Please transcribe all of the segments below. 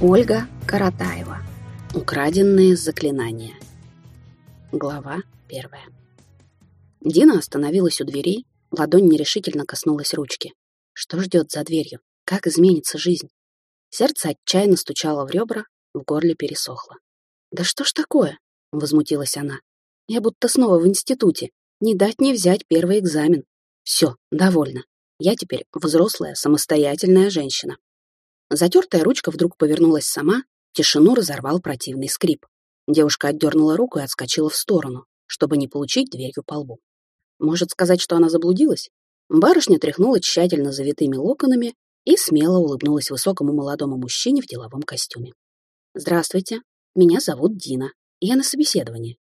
Ольга Каратаева. Украденные заклинания. Глава первая. Дина остановилась у дверей, ладонь нерешительно коснулась ручки. Что ждет за дверью? Как изменится жизнь? Сердце отчаянно стучало в ребра, в горле пересохло. «Да что ж такое?» — возмутилась она. «Я будто снова в институте. Не дать не взять первый экзамен. Все, довольно. Я теперь взрослая, самостоятельная женщина. Затертая ручка вдруг повернулась сама, тишину разорвал противный скрип. Девушка отдернула руку и отскочила в сторону, чтобы не получить дверью по лбу. Может сказать, что она заблудилась? Барышня тряхнула тщательно завитыми локонами и смело улыбнулась высокому молодому мужчине в деловом костюме. «Здравствуйте, меня зовут Дина, я на собеседовании».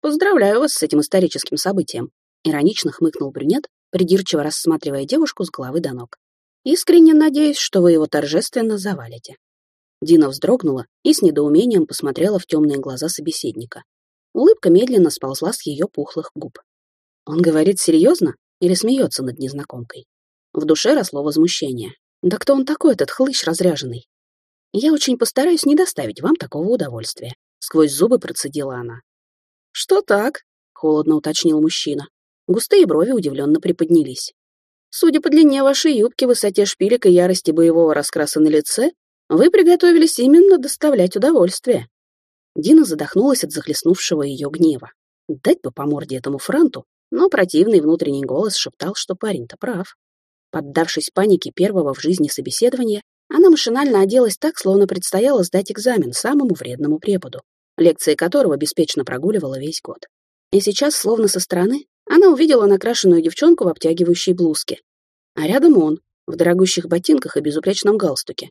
«Поздравляю вас с этим историческим событием», — иронично хмыкнул брюнет, придирчиво рассматривая девушку с головы до ног. «Искренне надеюсь, что вы его торжественно завалите». Дина вздрогнула и с недоумением посмотрела в темные глаза собеседника. Улыбка медленно сползла с ее пухлых губ. Он говорит серьезно или смеется над незнакомкой? В душе росло возмущение. Да кто он такой, этот хлыщ разряженный? Я очень постараюсь не доставить вам такого удовольствия. Сквозь зубы процедила она. Что так? Холодно уточнил мужчина. Густые брови удивленно приподнялись. Судя по длине вашей юбки, высоте шпилек и ярости боевого раскраса на лице, вы приготовились именно доставлять удовольствие. Дина задохнулась от захлестнувшего ее гнева. Дать бы по морде этому франту, но противный внутренний голос шептал, что парень-то прав. Поддавшись панике первого в жизни собеседования, она машинально оделась так, словно предстояло сдать экзамен самому вредному преподу, лекции которого беспечно прогуливала весь год. И сейчас, словно со стороны, она увидела накрашенную девчонку в обтягивающей блузке. А рядом он, в дорогущих ботинках и безупречном галстуке.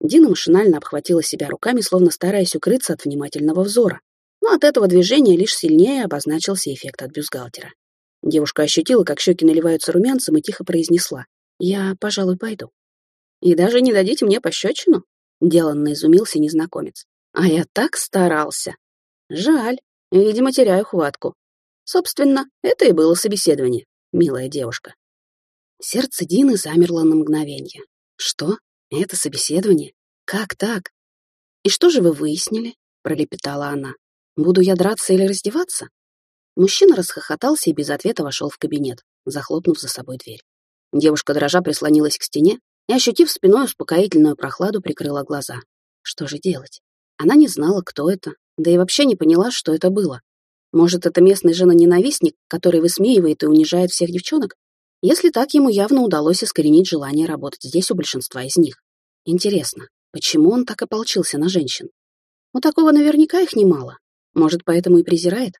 Дина машинально обхватила себя руками, словно стараясь укрыться от внимательного взора. Но от этого движения лишь сильнее обозначился эффект от бюстгальтера. Девушка ощутила, как щеки наливаются румянцем, и тихо произнесла. «Я, пожалуй, пойду». «И даже не дадите мне пощечину?» — деланно изумился незнакомец. «А я так старался!» «Жаль. Видимо, теряю хватку. Собственно, это и было собеседование, милая девушка. Сердце Дины замерло на мгновение. Что? Это собеседование? Как так? И что же вы выяснили? пролепетала она. Буду я драться или раздеваться? Мужчина расхохотался и без ответа вошел в кабинет, захлопнув за собой дверь. Девушка дрожа прислонилась к стене и, ощутив спиной успокоительную прохладу, прикрыла глаза. Что же делать? Она не знала, кто это, да и вообще не поняла, что это было. Может, это местный жена-ненавистник, который высмеивает и унижает всех девчонок? Если так, ему явно удалось искоренить желание работать здесь у большинства из них. Интересно, почему он так ополчился на женщин? У такого наверняка их немало. Может, поэтому и презирает?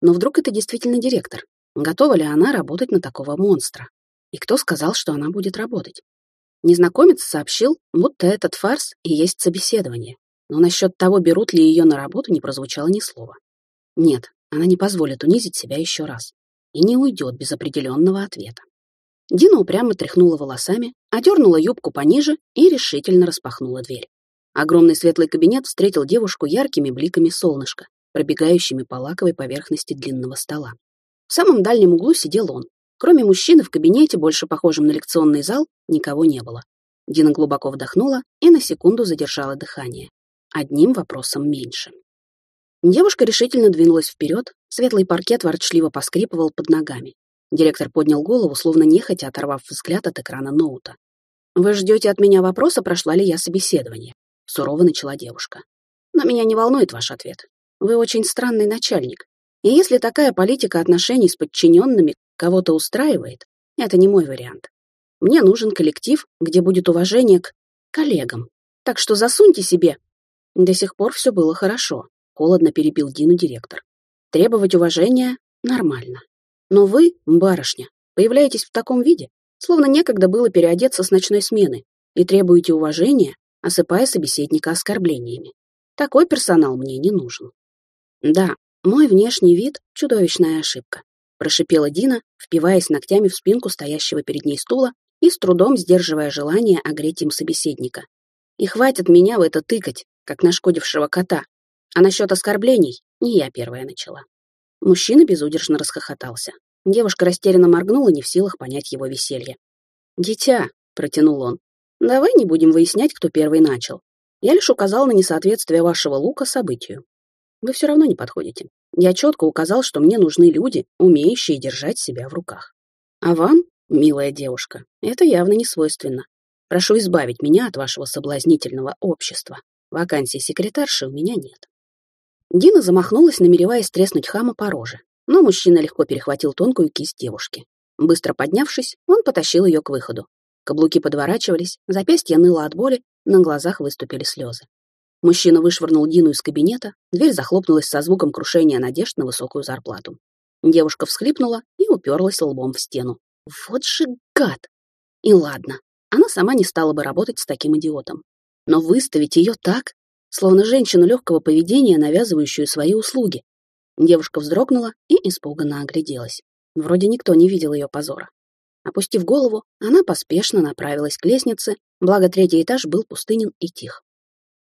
Но вдруг это действительно директор? Готова ли она работать на такого монстра? И кто сказал, что она будет работать? Незнакомец сообщил, будто этот фарс и есть собеседование. Но насчет того, берут ли ее на работу, не прозвучало ни слова. Нет, она не позволит унизить себя еще раз и не уйдет без определенного ответа. Дина упрямо тряхнула волосами, одернула юбку пониже и решительно распахнула дверь. Огромный светлый кабинет встретил девушку яркими бликами солнышка, пробегающими по лаковой поверхности длинного стола. В самом дальнем углу сидел он. Кроме мужчины в кабинете, больше похожем на лекционный зал, никого не было. Дина глубоко вдохнула и на секунду задержала дыхание. Одним вопросом меньше. Девушка решительно двинулась вперед, светлый паркет ворчливо поскрипывал под ногами. Директор поднял голову, словно нехотя оторвав взгляд от экрана ноута. «Вы ждете от меня вопроса, прошла ли я собеседование?» — сурово начала девушка. «Но меня не волнует ваш ответ. Вы очень странный начальник. И если такая политика отношений с подчиненными кого-то устраивает, это не мой вариант. Мне нужен коллектив, где будет уважение к коллегам. Так что засуньте себе. До сих пор все было хорошо. Холодно перебил Дину директор. Требовать уважения нормально. Но вы, барышня, появляетесь в таком виде, словно некогда было переодеться с ночной смены, и требуете уважения, осыпая собеседника оскорблениями. Такой персонал мне не нужен. Да, мой внешний вид — чудовищная ошибка, прошипела Дина, впиваясь ногтями в спинку стоящего перед ней стула и с трудом сдерживая желание огреть им собеседника. И хватит меня в это тыкать, как нашкодившего кота, а насчет оскорблений не я первая начала. Мужчина безудержно расхохотался. Девушка растерянно моргнула, не в силах понять его веселье. «Дитя», — протянул он, — «давай не будем выяснять, кто первый начал. Я лишь указал на несоответствие вашего лука событию. Вы все равно не подходите. Я четко указал, что мне нужны люди, умеющие держать себя в руках. А вам, милая девушка, это явно не свойственно. Прошу избавить меня от вашего соблазнительного общества. Вакансии секретарши у меня нет. Дина замахнулась, намереваясь треснуть хама по роже, но мужчина легко перехватил тонкую кисть девушки. Быстро поднявшись, он потащил ее к выходу. Каблуки подворачивались, запястье ныло от боли, на глазах выступили слезы. Мужчина вышвырнул Дину из кабинета, дверь захлопнулась со звуком крушения надежд на высокую зарплату. Девушка всхлипнула и уперлась лбом в стену. Вот же гад! И ладно, она сама не стала бы работать с таким идиотом. Но выставить ее так, словно женщину легкого поведения, навязывающую свои услуги. Девушка вздрогнула и испуганно огляделась. Вроде никто не видел ее позора. Опустив голову, она поспешно направилась к лестнице, благо третий этаж был пустынен и тих.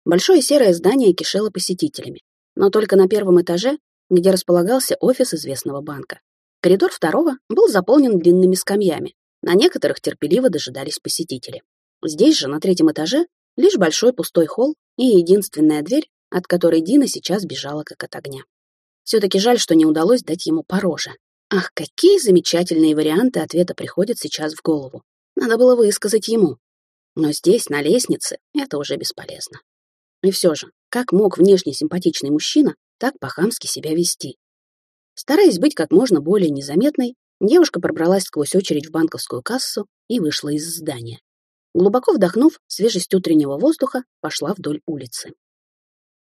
Большое серое здание кишело посетителями, но только на первом этаже, где располагался офис известного банка. Коридор второго был заполнен длинными скамьями, на некоторых терпеливо дожидались посетители. Здесь же, на третьем этаже, лишь большой пустой холл и единственная дверь, от которой Дина сейчас бежала как от огня. Все-таки жаль, что не удалось дать ему по роже. Ах, какие замечательные варианты ответа приходят сейчас в голову. Надо было высказать ему. Но здесь, на лестнице, это уже бесполезно. И все же, как мог внешне симпатичный мужчина так по-хамски себя вести? Стараясь быть как можно более незаметной, девушка пробралась сквозь очередь в банковскую кассу и вышла из здания. Глубоко вдохнув свежесть утреннего воздуха, пошла вдоль улицы.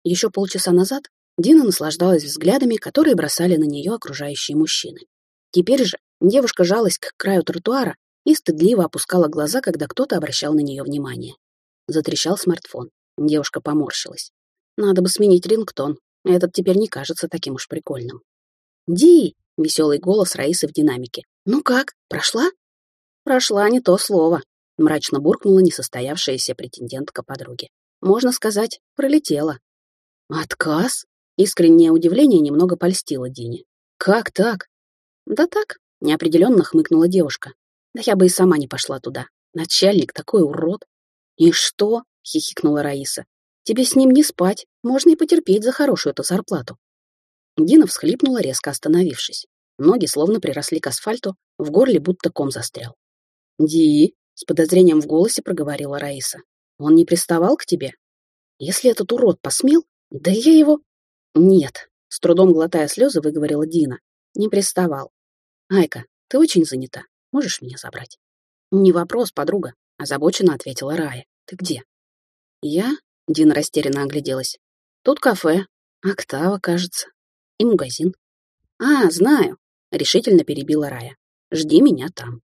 Еще полчаса назад Дина наслаждалась взглядами, которые бросали на нее окружающие мужчины. Теперь же девушка жалась к краю тротуара и стыдливо опускала глаза, когда кто-то обращал на нее внимание. Затрещал смартфон. Девушка поморщилась. Надо бы сменить рингтон. Этот теперь не кажется таким уж прикольным. «Ди!» — веселый голос Раисы в динамике. «Ну как, прошла?» «Прошла не то слово», — мрачно буркнула несостоявшаяся претендентка подруги. «Можно сказать, пролетела». «Отказ?» — искреннее удивление немного польстило Дине. «Как так?» «Да так», — неопределенно хмыкнула девушка. «Да я бы и сама не пошла туда. Начальник такой урод». «И что?» — хихикнула Раиса. «Тебе с ним не спать. Можно и потерпеть за хорошую эту зарплату». Дина всхлипнула, резко остановившись. Ноги словно приросли к асфальту, в горле будто ком застрял. «Ди», — с подозрением в голосе проговорила Раиса, — «он не приставал к тебе? Если этот урод посмел, да я его...» «Нет», — с трудом глотая слезы, выговорила Дина, — «не приставал. «Айка, ты очень занята. Можешь меня забрать?» «Не вопрос, подруга», — озабоченно ответила Рая. «Ты где?» «Я?» — Дина растерянно огляделась. «Тут кафе. Октава, кажется. И магазин». «А, знаю», — решительно перебила Рая. «Жди меня там».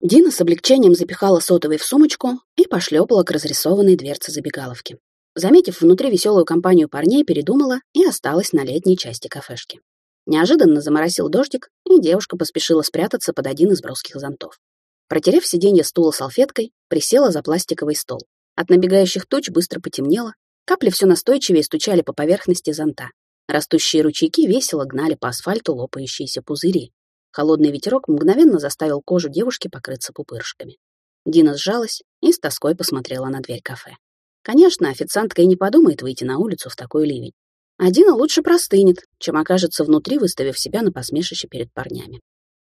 Дина с облегчением запихала сотовый в сумочку и пошлепала к разрисованной дверце забегаловки. Заметив внутри веселую компанию парней, передумала и осталась на летней части кафешки. Неожиданно заморосил дождик, и девушка поспешила спрятаться под один из броских зонтов. Протерев сиденье стула салфеткой, присела за пластиковый стол. От набегающих туч быстро потемнело, капли все настойчивее стучали по поверхности зонта. Растущие ручейки весело гнали по асфальту лопающиеся пузыри. Холодный ветерок мгновенно заставил кожу девушки покрыться пупырышками. Дина сжалась и с тоской посмотрела на дверь кафе. Конечно, официантка и не подумает выйти на улицу в такой ливень. Адина лучше простынет, чем окажется внутри, выставив себя на посмешище перед парнями.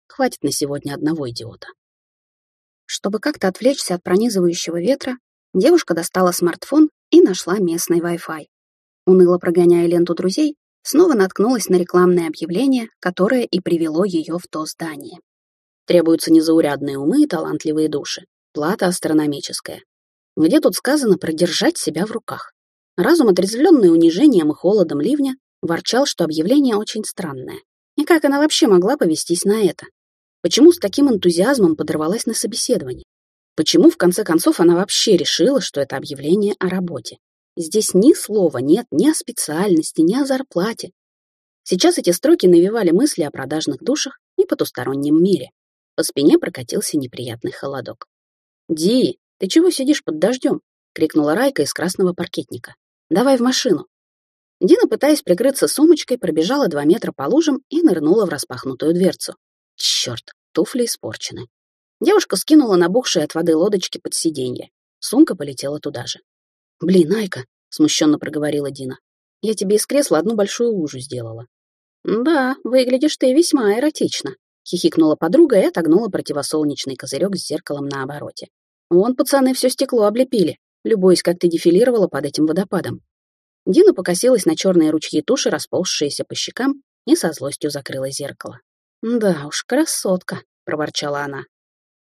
Хватит на сегодня одного идиота. Чтобы как-то отвлечься от пронизывающего ветра, девушка достала смартфон и нашла местный Wi-Fi. Уныло прогоняя ленту друзей, снова наткнулась на рекламное объявление, которое и привело ее в то здание. Требуются незаурядные умы и талантливые души. Плата астрономическая. Где тут сказано продержать себя в руках? Разум, отрезвленный унижением и холодом ливня, ворчал, что объявление очень странное. И как она вообще могла повестись на это? Почему с таким энтузиазмом подорвалась на собеседование? Почему, в конце концов, она вообще решила, что это объявление о работе? Здесь ни слова нет ни о специальности, ни о зарплате. Сейчас эти строки навевали мысли о продажных душах и потустороннем мире. По спине прокатился неприятный холодок. «Ди, ты чего сидишь под дождем?» — крикнула Райка из красного паркетника. Давай в машину». Дина, пытаясь прикрыться сумочкой, пробежала два метра по лужам и нырнула в распахнутую дверцу. Черт, туфли испорчены. Девушка скинула набухшие от воды лодочки под сиденье. Сумка полетела туда же. «Блин, Айка», — смущенно проговорила Дина, — «я тебе из кресла одну большую лужу сделала». «Да, выглядишь ты весьма эротично», — хихикнула подруга и отогнула противосолнечный козырек с зеркалом на обороте. «Вон пацаны все стекло облепили, любуясь, как ты дефилировала под этим водопадом». Дина покосилась на черные ручьи туши, расползшиеся по щекам, и со злостью закрыла зеркало. «Да уж, красотка», — проворчала она.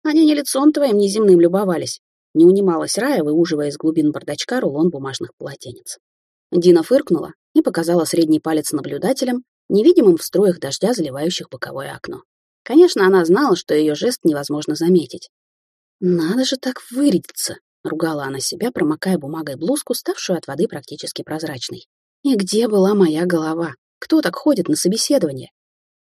«Они не лицом твоим неземным любовались», — не унималась Рая, выуживая из глубин бардачка рулон бумажных полотенец. Дина фыркнула и показала средний палец наблюдателям, невидимым в строях дождя, заливающих боковое окно. Конечно, она знала, что ее жест невозможно заметить. «Надо же так вырядиться!» — ругала она себя, промокая бумагой блузку, ставшую от воды практически прозрачной. «И где была моя голова? Кто так ходит на собеседование?»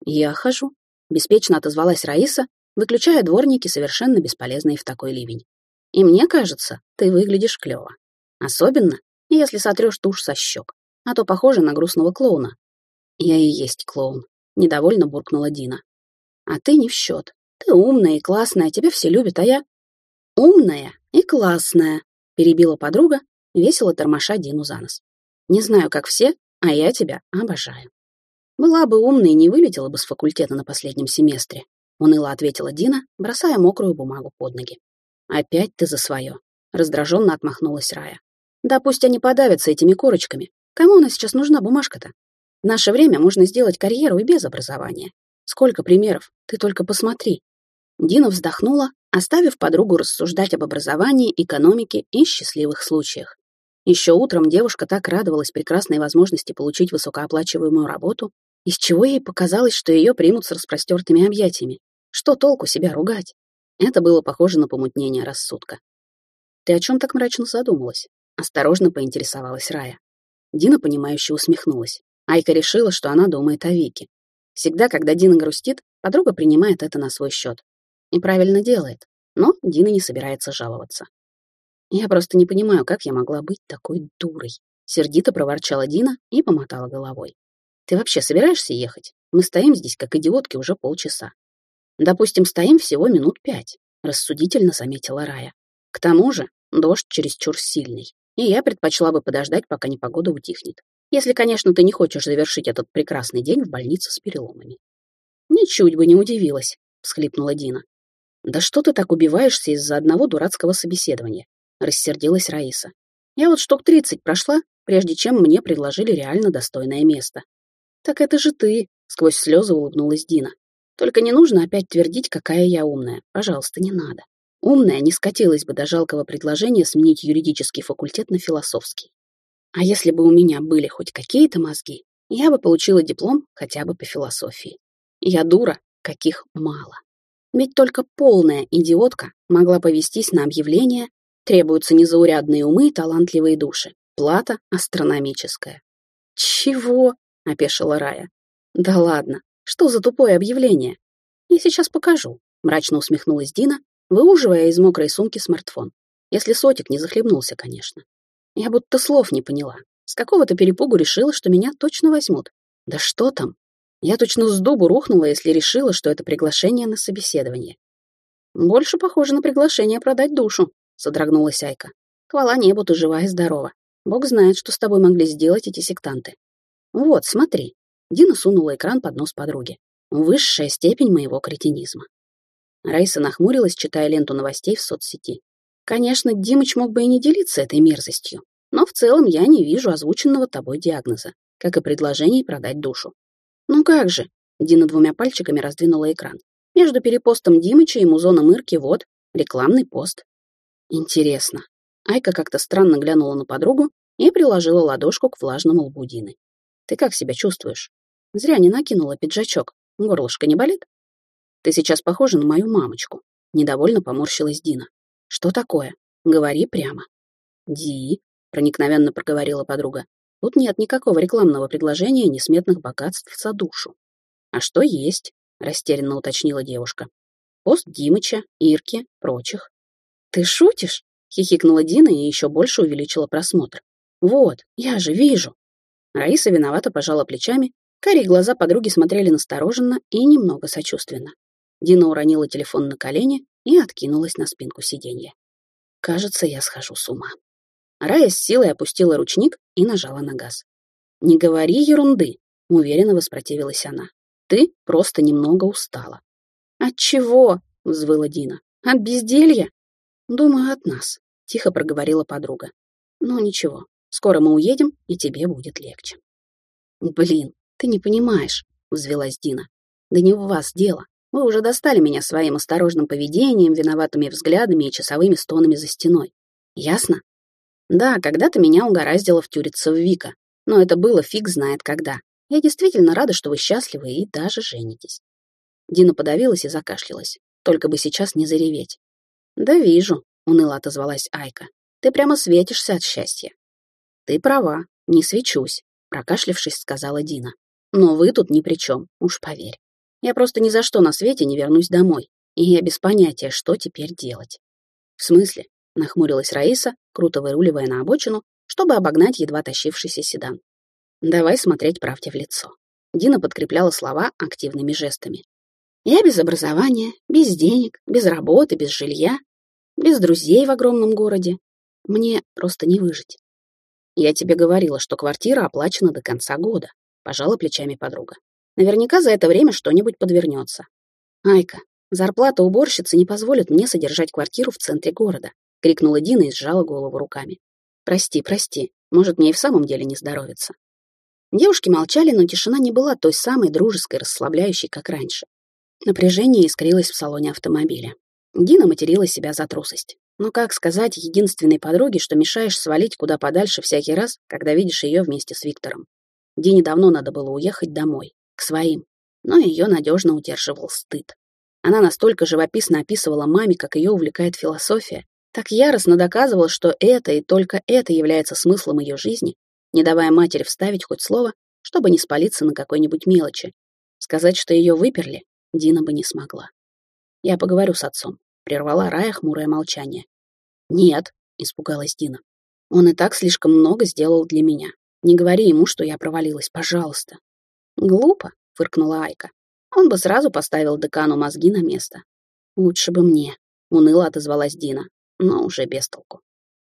«Я хожу», — беспечно отозвалась Раиса, выключая дворники, совершенно бесполезные в такой ливень. «И мне кажется, ты выглядишь клёво. Особенно, если сотрёшь тушь со щек, а то похоже на грустного клоуна, «Я и есть клоун», — недовольно буркнула Дина. «А ты не в счет. Ты умная и классная, тебя все любят, а я...» «Умная и классная», — перебила подруга, весело тормоша Дину за нос. «Не знаю, как все, а я тебя обожаю». «Была бы умной, не вылетела бы с факультета на последнем семестре», — уныло ответила Дина, бросая мокрую бумагу под ноги. «Опять ты за свое», — раздраженно отмахнулась Рая. «Да пусть они подавятся этими корочками. Кому она сейчас нужна бумажка-то? В наше время можно сделать карьеру и без образования. Сколько примеров, ты только посмотри. Дина вздохнула, оставив подругу рассуждать об образовании, экономике и счастливых случаях. Еще утром девушка так радовалась прекрасной возможности получить высокооплачиваемую работу, из чего ей показалось, что ее примут с распростертыми объятиями. Что толку себя ругать? Это было похоже на помутнение рассудка. «Ты о чем так мрачно задумалась?» — осторожно поинтересовалась Рая. Дина, понимающе усмехнулась. Айка решила, что она думает о Вике. Всегда, когда Дина грустит, подруга принимает это на свой счет. И правильно делает. Но Дина не собирается жаловаться. «Я просто не понимаю, как я могла быть такой дурой», — сердито проворчала Дина и помотала головой. «Ты вообще собираешься ехать? Мы стоим здесь, как идиотки, уже полчаса». «Допустим, стоим всего минут пять», — рассудительно заметила Рая. «К тому же дождь чересчур сильный, и я предпочла бы подождать, пока непогода утихнет. Если, конечно, ты не хочешь завершить этот прекрасный день в больнице с переломами. Ничуть бы не удивилась, всхлипнула Дина. Да что ты так убиваешься из-за одного дурацкого собеседования? Рассердилась Раиса. Я вот штук тридцать прошла, прежде чем мне предложили реально достойное место. Так это же ты, сквозь слезы улыбнулась Дина. Только не нужно опять твердить, какая я умная. Пожалуйста, не надо. Умная не скатилась бы до жалкого предложения сменить юридический факультет на философский. А если бы у меня были хоть какие-то мозги, я бы получила диплом хотя бы по философии. Я дура, каких мало. Ведь только полная идиотка могла повестись на объявление «Требуются незаурядные умы и талантливые души. Плата астрономическая». «Чего?» — опешила Рая. «Да ладно, что за тупое объявление?» «Я сейчас покажу», — мрачно усмехнулась Дина, выуживая из мокрой сумки смартфон. Если сотик не захлебнулся, конечно. Я будто слов не поняла. С какого-то перепугу решила, что меня точно возьмут. Да что там? Я точно с дубу рухнула, если решила, что это приглашение на собеседование. Больше похоже на приглашение продать душу, содрогнулась Айка. Хвала небу, ты жива и здорова. Бог знает, что с тобой могли сделать эти сектанты. Вот, смотри. Дина сунула экран под нос подруги. Высшая степень моего кретинизма. Раиса нахмурилась, читая ленту новостей в соцсети. Конечно, Димыч мог бы и не делиться этой мерзостью, но в целом я не вижу озвученного тобой диагноза, как и предложений продать душу. Ну как же? Дина двумя пальчиками раздвинула экран. Между перепостом Димыча и музоном Ирки вот рекламный пост. Интересно. Айка как-то странно глянула на подругу и приложила ладошку к влажному лбу Дины. Ты как себя чувствуешь? Зря не накинула пиджачок. Горлышко не болит? Ты сейчас похожа на мою мамочку. Недовольно поморщилась Дина. Что такое? Говори прямо. Ди, проникновенно проговорила подруга. Тут нет никакого рекламного предложения несметных богатств за душу. А что есть? растерянно уточнила девушка. Пост Димыча, Ирки, прочих. Ты шутишь? хихикнула Дина и еще больше увеличила просмотр. Вот, я же вижу. Раиса виновато пожала плечами, карие глаза подруги смотрели настороженно и немного сочувственно. Дина уронила телефон на колени и откинулась на спинку сиденья. Кажется, я схожу с ума. Рая с силой опустила ручник и нажала на газ. «Не говори ерунды», — уверенно воспротивилась она. «Ты просто немного устала». «От чего?» — взвыла Дина. «От безделья?» «Думаю, от нас», — тихо проговорила подруга. «Ну ничего, скоро мы уедем, и тебе будет легче». «Блин, ты не понимаешь», — взвелась Дина. «Да не в вас дело. Вы уже достали меня своим осторожным поведением, виноватыми взглядами и часовыми стонами за стеной. Ясно? Да, когда-то меня угораздило втюриться в Вика, но это было фиг знает когда. Я действительно рада, что вы счастливы и даже женитесь. Дина подавилась и закашлялась. Только бы сейчас не зареветь. «Да вижу», — уныло отозвалась Айка. «Ты прямо светишься от счастья». «Ты права, не свечусь», — прокашлившись, сказала Дина. «Но вы тут ни при чем, уж поверь. Я просто ни за что на свете не вернусь домой, и я без понятия, что теперь делать. В смысле? Нахмурилась Раиса, круто выруливая на обочину, чтобы обогнать едва тащившийся седан. Давай смотреть правде в лицо. Дина подкрепляла слова активными жестами. Я без образования, без денег, без работы, без жилья, без друзей в огромном городе. Мне просто не выжить. Я тебе говорила, что квартира оплачена до конца года, пожала плечами подруга. Наверняка за это время что-нибудь подвернется. Айка, зарплата уборщицы не позволит мне содержать квартиру в центре города, крикнула Дина и сжала голову руками. Прости, прости, может, мне и в самом деле не здоровится. Девушки молчали, но тишина не была той самой дружеской, расслабляющей, как раньше. Напряжение искрилось в салоне автомобиля. Дина материла себя за трусость. Но как сказать единственной подруге, что мешаешь свалить куда подальше всякий раз, когда видишь ее вместе с Виктором? Дине давно надо было уехать домой к своим, но ее надежно удерживал стыд. Она настолько живописно описывала маме, как ее увлекает философия, так яростно доказывала, что это и только это является смыслом ее жизни, не давая матери вставить хоть слово, чтобы не спалиться на какой-нибудь мелочи. Сказать, что ее выперли, Дина бы не смогла. «Я поговорю с отцом», — прервала Рая хмурое молчание. «Нет», — испугалась Дина. «Он и так слишком много сделал для меня. Не говори ему, что я провалилась, пожалуйста. Глупо, фыркнула Айка. Он бы сразу поставил декану мозги на место. Лучше бы мне, уныло отозвалась Дина, но уже без толку.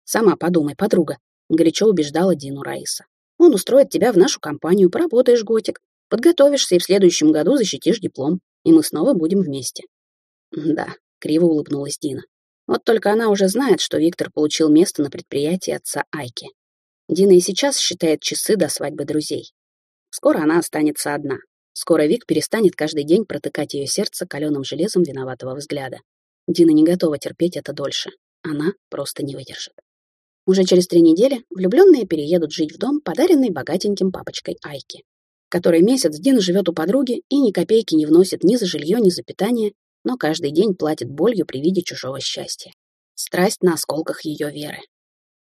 Сама подумай, подруга, горячо убеждала Дину Раиса. Он устроит тебя в нашу компанию, поработаешь годик, подготовишься и в следующем году защитишь диплом, и мы снова будем вместе. Да, криво улыбнулась Дина. Вот только она уже знает, что Виктор получил место на предприятии отца Айки. Дина и сейчас считает часы до свадьбы друзей. Скоро она останется одна. Скоро Вик перестанет каждый день протыкать ее сердце каленым железом виноватого взгляда. Дина не готова терпеть это дольше. Она просто не выдержит. Уже через три недели влюбленные переедут жить в дом, подаренный богатеньким папочкой Айки, который месяц Дина живет у подруги и ни копейки не вносит ни за жилье, ни за питание, но каждый день платит болью при виде чужого счастья. Страсть на осколках ее веры.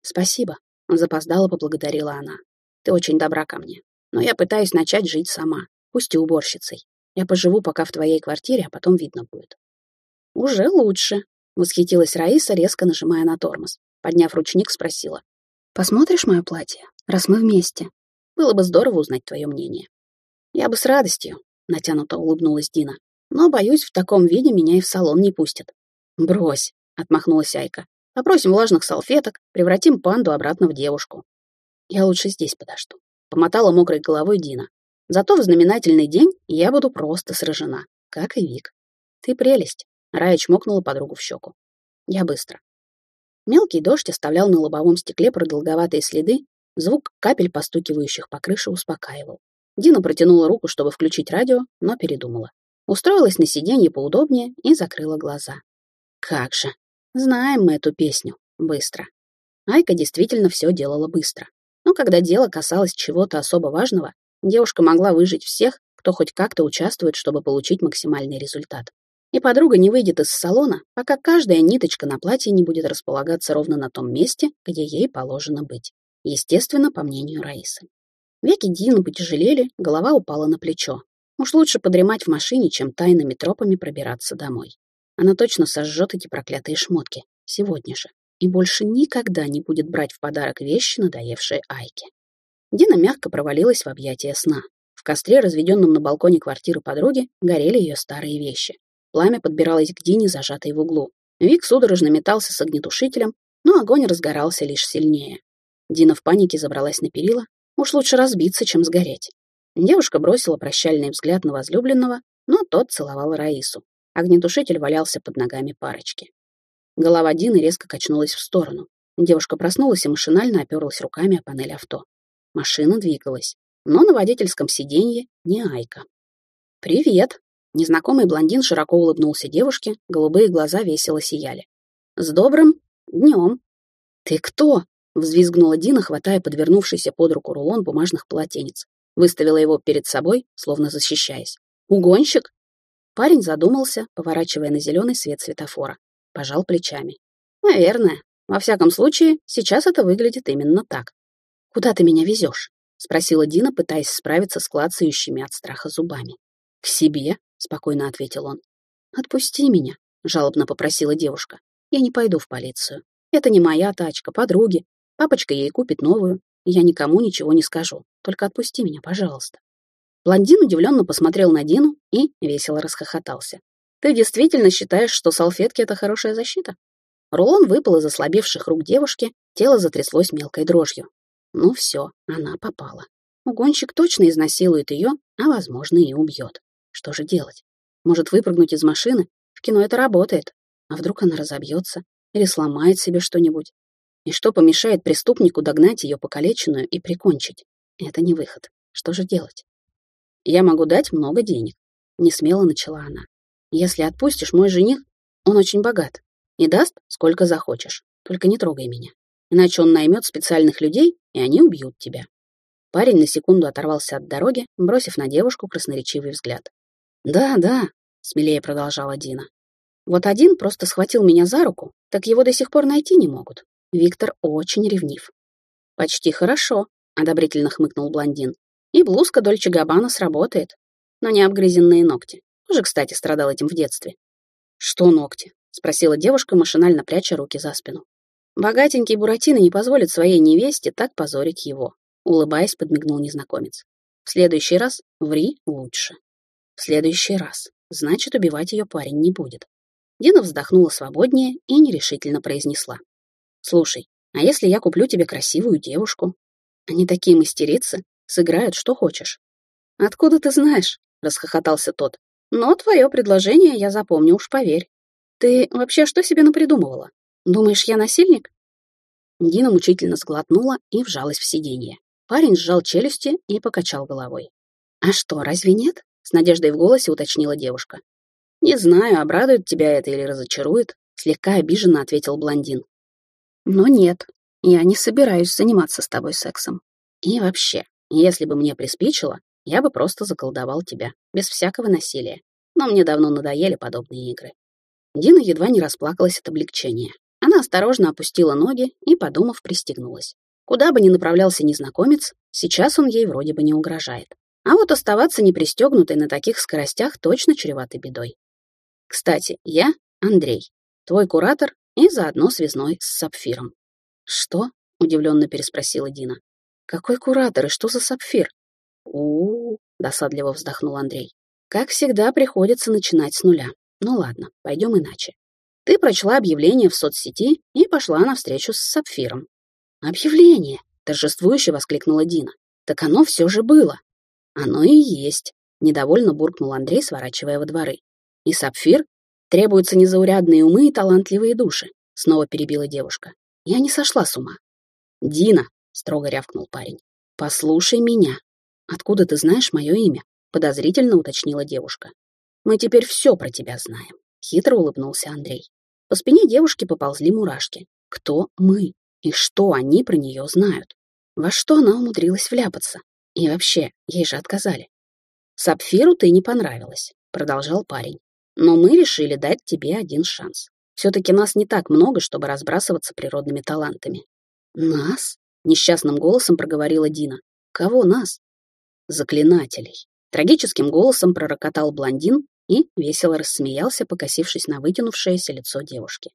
«Спасибо», — запоздала поблагодарила она. «Ты очень добра ко мне но я пытаюсь начать жить сама, пусть и уборщицей. Я поживу пока в твоей квартире, а потом видно будет». «Уже лучше», — восхитилась Раиса, резко нажимая на тормоз. Подняв ручник, спросила. «Посмотришь мое платье, раз мы вместе? Было бы здорово узнать твое мнение». «Я бы с радостью», — натянуто улыбнулась Дина. «Но, боюсь, в таком виде меня и в салон не пустят». «Брось», — отмахнулась Айка. «Попросим влажных салфеток, превратим панду обратно в девушку». «Я лучше здесь подожду». Помотала мокрой головой Дина. Зато в знаменательный день я буду просто сражена, как и Вик. Ты прелесть. Рая чмокнула подругу в щеку. Я быстро. Мелкий дождь оставлял на лобовом стекле продолговатые следы, звук капель, постукивающих по крыше, успокаивал. Дина протянула руку, чтобы включить радио, но передумала. Устроилась на сиденье поудобнее и закрыла глаза. Как же. Знаем мы эту песню. Быстро. Айка действительно все делала быстро. Но когда дело касалось чего-то особо важного, девушка могла выжить всех, кто хоть как-то участвует, чтобы получить максимальный результат. И подруга не выйдет из салона, пока каждая ниточка на платье не будет располагаться ровно на том месте, где ей положено быть. Естественно, по мнению Раисы. Веки Дины потяжелели, голова упала на плечо. Уж лучше подремать в машине, чем тайными тропами пробираться домой. Она точно сожжет эти проклятые шмотки. Сегодня же и больше никогда не будет брать в подарок вещи, надоевшие Айке. Дина мягко провалилась в объятия сна. В костре, разведенном на балконе квартиры подруги, горели ее старые вещи. Пламя подбиралось к Дине, зажатой в углу. Вик судорожно метался с огнетушителем, но огонь разгорался лишь сильнее. Дина в панике забралась на перила. Уж лучше разбиться, чем сгореть. Девушка бросила прощальный взгляд на возлюбленного, но тот целовал Раису. Огнетушитель валялся под ногами парочки. Голова Дины резко качнулась в сторону. Девушка проснулась и машинально оперлась руками о панель авто. Машина двигалась, но на водительском сиденье не Айка. «Привет!» Незнакомый блондин широко улыбнулся девушке, голубые глаза весело сияли. «С добрым днем!» «Ты кто?» — взвизгнула Дина, хватая подвернувшийся под руку рулон бумажных полотенец. Выставила его перед собой, словно защищаясь. «Угонщик?» Парень задумался, поворачивая на зеленый свет светофора. Пожал плечами. «Наверное. Во всяком случае, сейчас это выглядит именно так. Куда ты меня везешь? спросила Дина, пытаясь справиться с клацающими от страха зубами. К себе, спокойно ответил он. Отпусти меня, жалобно попросила девушка. Я не пойду в полицию. Это не моя тачка, подруги. Папочка ей купит новую, я никому ничего не скажу. Только отпусти меня, пожалуйста. Блондин удивленно посмотрел на Дину и весело расхохотался. Ты действительно считаешь, что салфетки — это хорошая защита? Рулон выпал из ослабевших рук девушки, тело затряслось мелкой дрожью. Ну все, она попала. Угонщик точно изнасилует ее, а, возможно, и убьет. Что же делать? Может, выпрыгнуть из машины? В кино это работает. А вдруг она разобьется или сломает себе что-нибудь? И что помешает преступнику догнать ее покалеченную и прикончить? Это не выход. Что же делать? Я могу дать много денег. Не смело начала она. Если отпустишь, мой жених, он очень богат, и даст, сколько захочешь. Только не трогай меня. Иначе он наймет специальных людей, и они убьют тебя. Парень на секунду оторвался от дороги, бросив на девушку красноречивый взгляд. «Да, да», — смелее продолжала Дина. «Вот один просто схватил меня за руку, так его до сих пор найти не могут. Виктор очень ревнив». «Почти хорошо», — одобрительно хмыкнул блондин. «И блузка Дольче Габбана сработает, но не обгрызенные ногти. Тоже, кстати, страдал этим в детстве. «Что ногти?» — спросила девушка, машинально пряча руки за спину. Богатенький Буратино не позволит своей невесте так позорить его. Улыбаясь, подмигнул незнакомец. В следующий раз ври лучше. В следующий раз. Значит, убивать ее парень не будет. Дина вздохнула свободнее и нерешительно произнесла. «Слушай, а если я куплю тебе красивую девушку? Они такие мастерицы, сыграют что хочешь». «Откуда ты знаешь?» — расхохотался тот. Но твое предложение я запомню, уж поверь. Ты вообще что себе напридумывала? Думаешь, я насильник?» Дина мучительно сглотнула и вжалась в сиденье. Парень сжал челюсти и покачал головой. «А что, разве нет?» — с надеждой в голосе уточнила девушка. «Не знаю, обрадует тебя это или разочарует», — слегка обиженно ответил блондин. «Но нет, я не собираюсь заниматься с тобой сексом. И вообще, если бы мне приспичило, я бы просто заколдовал тебя, без всякого насилия. Но мне давно надоели подобные игры. Дина едва не расплакалась от облегчения. Она осторожно опустила ноги и, подумав, пристегнулась. Куда бы ни направлялся незнакомец, сейчас он ей вроде бы не угрожает. А вот оставаться непристегнутой на таких скоростях точно чревато бедой. Кстати, я Андрей, твой куратор и заодно связной с Сапфиром. Что? удивленно переспросила Дина. Какой куратор и что за Сапфир? у, -у, досадливо вздохнул Андрей. «Как всегда, приходится начинать с нуля. Ну ладно, пойдем иначе. Ты прочла объявление в соцсети и пошла на встречу с Сапфиром». «Объявление!» — торжествующе воскликнула Дина. «Так оно все же было». «Оно и есть», — недовольно буркнул Андрей, сворачивая во дворы. «И Сапфир? Требуются незаурядные умы и талантливые души», — снова перебила девушка. «Я не сошла с ума». «Дина», — строго рявкнул парень, — «послушай меня. «Откуда ты знаешь мое имя?» — подозрительно уточнила девушка. «Мы теперь все про тебя знаем», — хитро улыбнулся Андрей. По спине девушки поползли мурашки. Кто мы? И что они про нее знают? Во что она умудрилась вляпаться? И вообще, ей же отказали. «Сапфиру ты не понравилась», — продолжал парень. «Но мы решили дать тебе один шанс. Все-таки нас не так много, чтобы разбрасываться природными талантами». «Нас?» — несчастным голосом проговорила Дина. «Кого нас?» заклинателей. Трагическим голосом пророкотал блондин и весело рассмеялся, покосившись на вытянувшееся лицо девушки.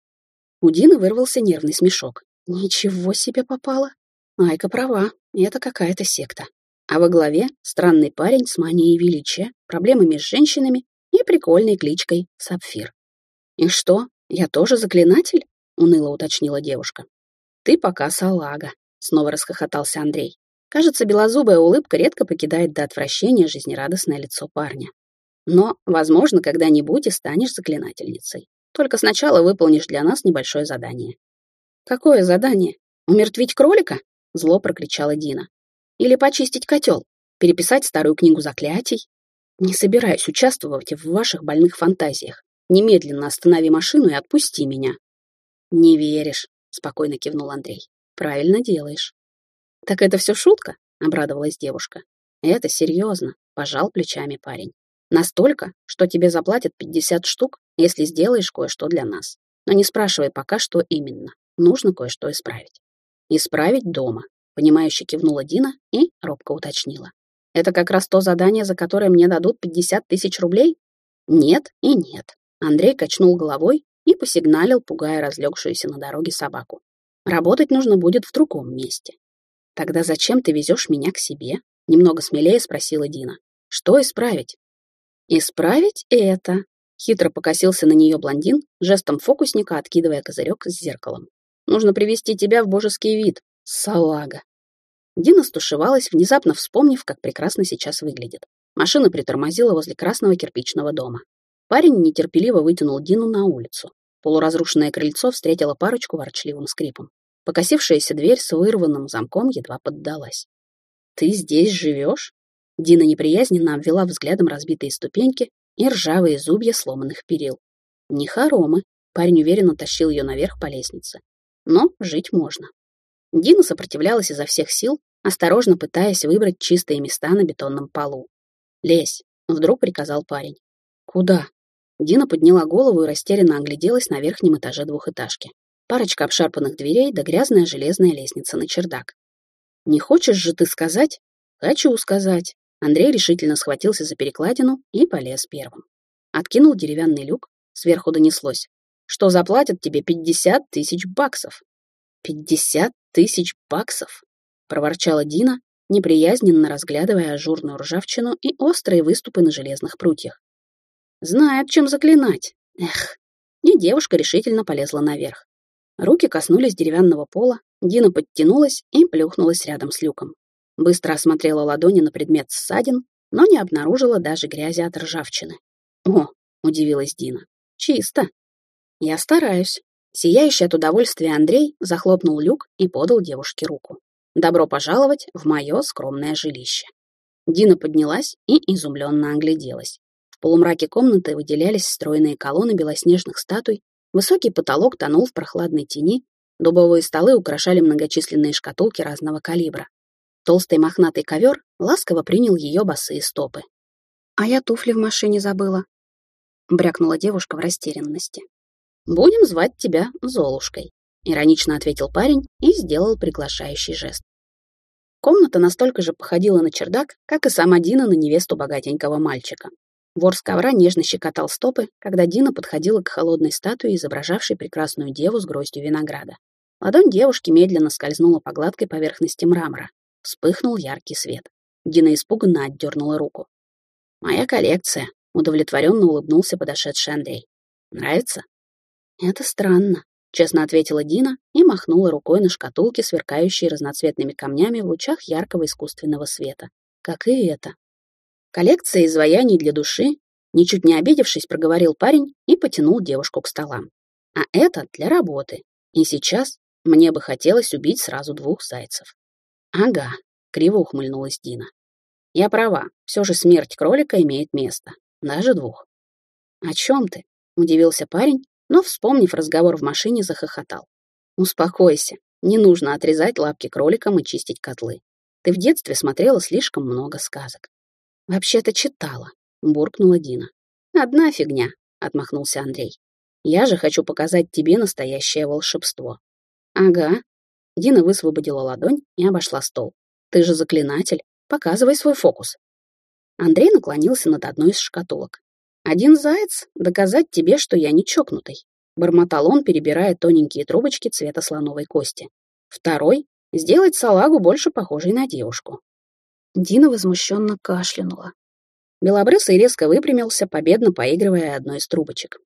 У Дины вырвался нервный смешок. Ничего себе попало. Айка права, это какая-то секта. А во главе странный парень с манией величия, проблемами с женщинами и прикольной кличкой Сапфир. «И что, я тоже заклинатель?» — уныло уточнила девушка. Ты пока салага, снова расхохотался Андрей. Кажется, белозубая улыбка редко покидает до отвращения жизнерадостное лицо парня. Но, возможно, когда-нибудь и станешь заклинательницей. Только сначала выполнишь для нас небольшое задание. Какое задание? Умертвить кролика? Зло прокричала Дина. Или почистить котел? Переписать старую книгу заклятий? Не собираюсь участвовать в ваших больных фантазиях. Немедленно останови машину и отпусти меня. Не веришь, спокойно кивнул Андрей. Правильно делаешь. Так это все шутка? Обрадовалась девушка. Это серьезно, пожал плечами парень. Настолько, что тебе заплатят 50 штук, если сделаешь кое-что для нас. Но не спрашивай пока, что именно. Нужно кое-что исправить. Исправить дома. Понимающе кивнула Дина и робко уточнила. Это как раз то задание, за которое мне дадут 50 тысяч рублей? Нет и нет. Андрей качнул головой и посигналил, пугая разлегшуюся на дороге собаку. Работать нужно будет в другом месте. Тогда зачем ты везешь меня к себе? Немного смелее спросила Дина. Что исправить? «Исправить это!» — хитро покосился на нее блондин, жестом фокусника откидывая козырек с зеркалом. «Нужно привести тебя в божеский вид, салага!» Дина стушевалась, внезапно вспомнив, как прекрасно сейчас выглядит. Машина притормозила возле красного кирпичного дома. Парень нетерпеливо вытянул Дину на улицу. Полуразрушенное крыльцо встретило парочку ворчливым скрипом. Покосившаяся дверь с вырванным замком едва поддалась. «Ты здесь живешь?» Дина неприязненно обвела взглядом разбитые ступеньки и ржавые зубья сломанных перил. Не хоромы. Парень уверенно тащил ее наверх по лестнице. Но жить можно. Дина сопротивлялась изо всех сил, осторожно пытаясь выбрать чистые места на бетонном полу. «Лезь», — вдруг приказал парень. «Куда?» Дина подняла голову и растерянно огляделась на верхнем этаже двухэтажки. Парочка обшарпанных дверей да грязная железная лестница на чердак. «Не хочешь же ты сказать?» «Хочу сказать. Андрей решительно схватился за перекладину и полез первым. Откинул деревянный люк, сверху донеслось. Что заплатят тебе пятьдесят тысяч баксов? Пятьдесят тысяч баксов? Проворчала Дина, неприязненно разглядывая ажурную ржавчину и острые выступы на железных прутьях. Знает, чем заклинать. Эх. И девушка решительно полезла наверх. Руки коснулись деревянного пола, Дина подтянулась и плюхнулась рядом с люком. Быстро осмотрела ладони на предмет ссадин, но не обнаружила даже грязи от ржавчины. «О!» — удивилась Дина. «Чисто!» «Я стараюсь». Сияющий от удовольствия Андрей захлопнул люк и подал девушке руку. «Добро пожаловать в мое скромное жилище». Дина поднялась и изумленно огляделась. Полумраке комнаты выделялись стройные колонны белоснежных статуй, высокий потолок тонул в прохладной тени, дубовые столы украшали многочисленные шкатулки разного калибра. Толстый мохнатый ковер ласково принял ее босые стопы. «А я туфли в машине забыла», — брякнула девушка в растерянности. «Будем звать тебя Золушкой», — иронично ответил парень и сделал приглашающий жест. Комната настолько же походила на чердак, как и сама Дина на невесту богатенького мальчика. Вор с ковра нежно щекотал стопы, когда Дина подходила к холодной статуе, изображавшей прекрасную деву с гроздью винограда. Ладонь девушки медленно скользнула по гладкой поверхности мрамора. Вспыхнул яркий свет. Дина испуганно отдернула руку. «Моя коллекция», — удовлетворенно улыбнулся подошедший Андрей. «Нравится?» «Это странно», — честно ответила Дина и махнула рукой на шкатулки, сверкающие разноцветными камнями в лучах яркого искусственного света. Как и это. Коллекция изваяний для души, ничуть не обидевшись, проговорил парень и потянул девушку к столам. А это для работы. И сейчас мне бы хотелось убить сразу двух зайцев. «Ага», — криво ухмыльнулась Дина. «Я права, все же смерть кролика имеет место, даже двух». «О чем ты?» — удивился парень, но, вспомнив разговор в машине, захохотал. «Успокойся, не нужно отрезать лапки кроликам и чистить котлы. Ты в детстве смотрела слишком много сказок». «Вообще-то читала», — буркнула Дина. «Одна фигня», — отмахнулся Андрей. «Я же хочу показать тебе настоящее волшебство». «Ага, Дина высвободила ладонь и обошла стол. «Ты же заклинатель. Показывай свой фокус». Андрей наклонился над одной из шкатулок. «Один заяц — доказать тебе, что я не чокнутый», — бормотал он, перебирая тоненькие трубочки цвета слоновой кости. «Второй — сделать салагу больше похожей на девушку». Дина возмущенно кашлянула. Белобрысый резко выпрямился, победно поигрывая одной из трубочек.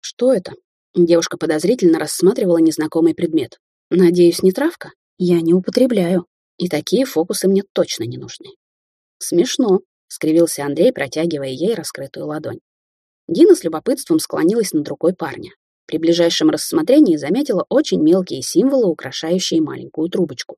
«Что это?» Девушка подозрительно рассматривала незнакомый предмет. Надеюсь, не травка? Я не употребляю. И такие фокусы мне точно не нужны. Смешно, скривился Андрей, протягивая ей раскрытую ладонь. Дина с любопытством склонилась над рукой парня. При ближайшем рассмотрении заметила очень мелкие символы, украшающие маленькую трубочку.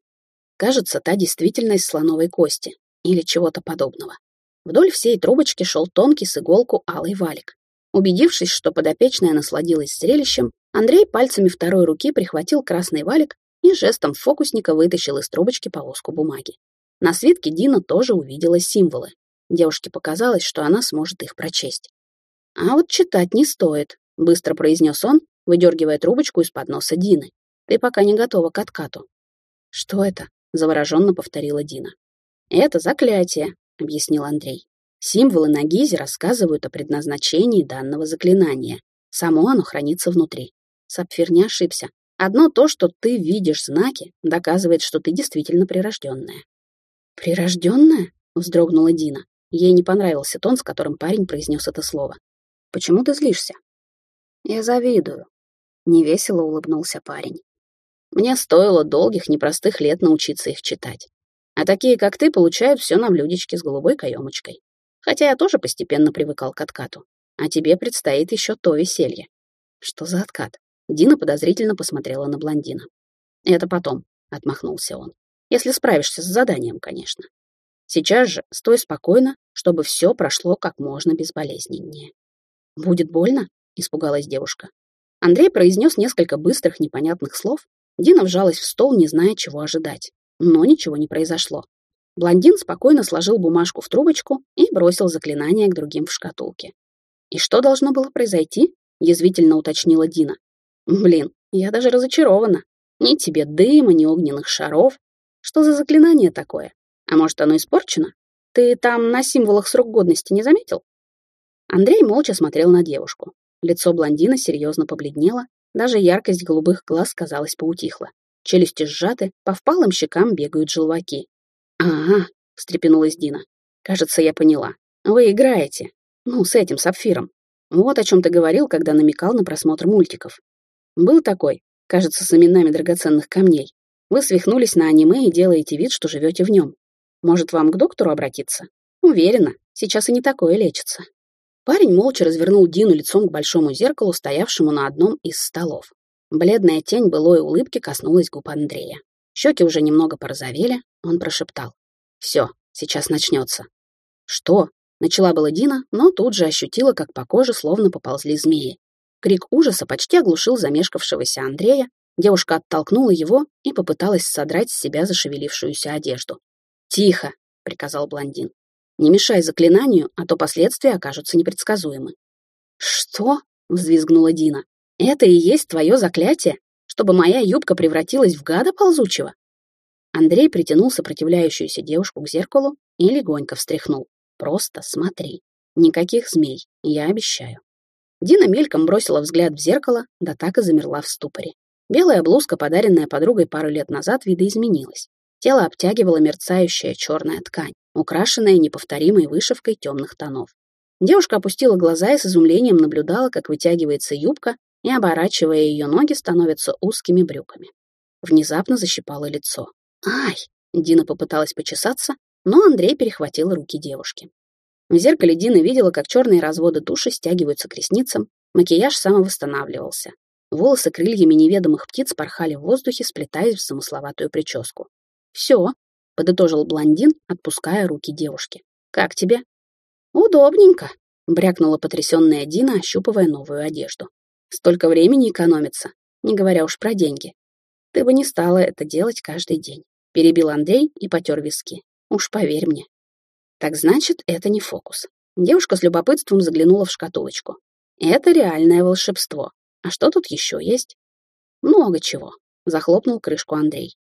Кажется, та действительно из слоновой кости или чего-то подобного. Вдоль всей трубочки шел тонкий с иголку алый валик. Убедившись, что подопечная насладилась зрелищем, Андрей пальцами второй руки прихватил красный валик и жестом фокусника вытащил из трубочки полоску бумаги. На свитке Дина тоже увидела символы. Девушке показалось, что она сможет их прочесть. «А вот читать не стоит», — быстро произнес он, выдергивая трубочку из-под носа Дины. «Ты пока не готова к откату». «Что это?» — завороженно повторила Дина. «Это заклятие», — объяснил Андрей. «Символы на гизе рассказывают о предназначении данного заклинания. Само оно хранится внутри. Сапфир не ошибся. Одно то, что ты видишь знаки, доказывает, что ты действительно прирожденная. «Прирожденная?» — вздрогнула Дина. Ей не понравился тон, с которым парень произнес это слово. «Почему ты злишься?» «Я завидую», — невесело улыбнулся парень. «Мне стоило долгих, непростых лет научиться их читать. А такие, как ты, получают все на блюдечке с голубой каемочкой. Хотя я тоже постепенно привыкал к откату. А тебе предстоит еще то веселье. Что за откат? Дина подозрительно посмотрела на блондина. «Это потом», — отмахнулся он. «Если справишься с заданием, конечно. Сейчас же стой спокойно, чтобы все прошло как можно безболезненнее». «Будет больно?» — испугалась девушка. Андрей произнес несколько быстрых, непонятных слов. Дина вжалась в стол, не зная, чего ожидать. Но ничего не произошло. Блондин спокойно сложил бумажку в трубочку и бросил заклинание к другим в шкатулке. «И что должно было произойти?» — язвительно уточнила Дина. Блин, я даже разочарована. Ни тебе дыма, ни огненных шаров. Что за заклинание такое? А может, оно испорчено? Ты там на символах срок годности не заметил? Андрей молча смотрел на девушку. Лицо блондина серьезно побледнело, даже яркость голубых глаз, казалось, поутихла. Челюсти сжаты, по впалым щекам бегают желваки. «Ага», — встрепенулась Дина. «Кажется, я поняла. Вы играете. Ну, с этим сапфиром. Вот о чем ты говорил, когда намекал на просмотр мультиков. Был такой, кажется, с именами драгоценных камней. Вы свихнулись на аниме и делаете вид, что живете в нем. Может, вам к доктору обратиться? Уверена, сейчас и не такое лечится. Парень молча развернул Дину лицом к большому зеркалу, стоявшему на одном из столов. Бледная тень былой улыбки коснулась губ Андрея. Щеки уже немного порозовели, он прошептал. «Все, сейчас начнется». «Что?» — начала была Дина, но тут же ощутила, как по коже словно поползли змеи. Крик ужаса почти оглушил замешкавшегося Андрея. Девушка оттолкнула его и попыталась содрать с себя зашевелившуюся одежду. «Тихо!» — приказал блондин. «Не мешай заклинанию, а то последствия окажутся непредсказуемы». «Что?» — взвизгнула Дина. «Это и есть твое заклятие? Чтобы моя юбка превратилась в гада ползучего?» Андрей притянул сопротивляющуюся девушку к зеркалу и легонько встряхнул. «Просто смотри. Никаких змей, я обещаю». Дина мельком бросила взгляд в зеркало, да так и замерла в ступоре. Белая блузка, подаренная подругой пару лет назад, видоизменилась. Тело обтягивала мерцающая черная ткань, украшенная неповторимой вышивкой темных тонов. Девушка опустила глаза и с изумлением наблюдала, как вытягивается юбка, и, оборачивая ее ноги, становятся узкими брюками. Внезапно защипало лицо. «Ай!» — Дина попыталась почесаться, но Андрей перехватил руки девушки. В зеркале Дина видела, как черные разводы туши стягиваются к ресницам, макияж самовосстанавливался. Волосы крыльями неведомых птиц порхали в воздухе, сплетаясь в замысловатую прическу. «Все», — подытожил блондин, отпуская руки девушки. «Как тебе?» «Удобненько», — брякнула потрясенная Дина, ощупывая новую одежду. «Столько времени экономится, не говоря уж про деньги. Ты бы не стала это делать каждый день», — перебил Андрей и потер виски. «Уж поверь мне, так значит, это не фокус. Девушка с любопытством заглянула в шкатулочку. Это реальное волшебство. А что тут еще есть? Много чего. Захлопнул крышку Андрей.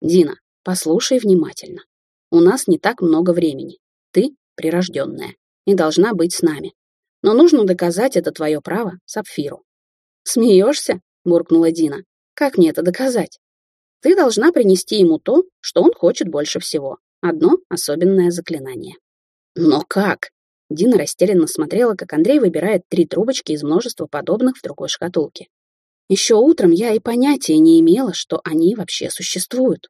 Дина, послушай внимательно. У нас не так много времени. Ты прирожденная и должна быть с нами. Но нужно доказать это твое право Сапфиру. Смеешься? буркнула Дина. Как мне это доказать? Ты должна принести ему то, что он хочет больше всего. Одно особенное заклинание. Но как? Дина растерянно смотрела, как Андрей выбирает три трубочки из множества подобных в другой шкатулке. Еще утром я и понятия не имела, что они вообще существуют.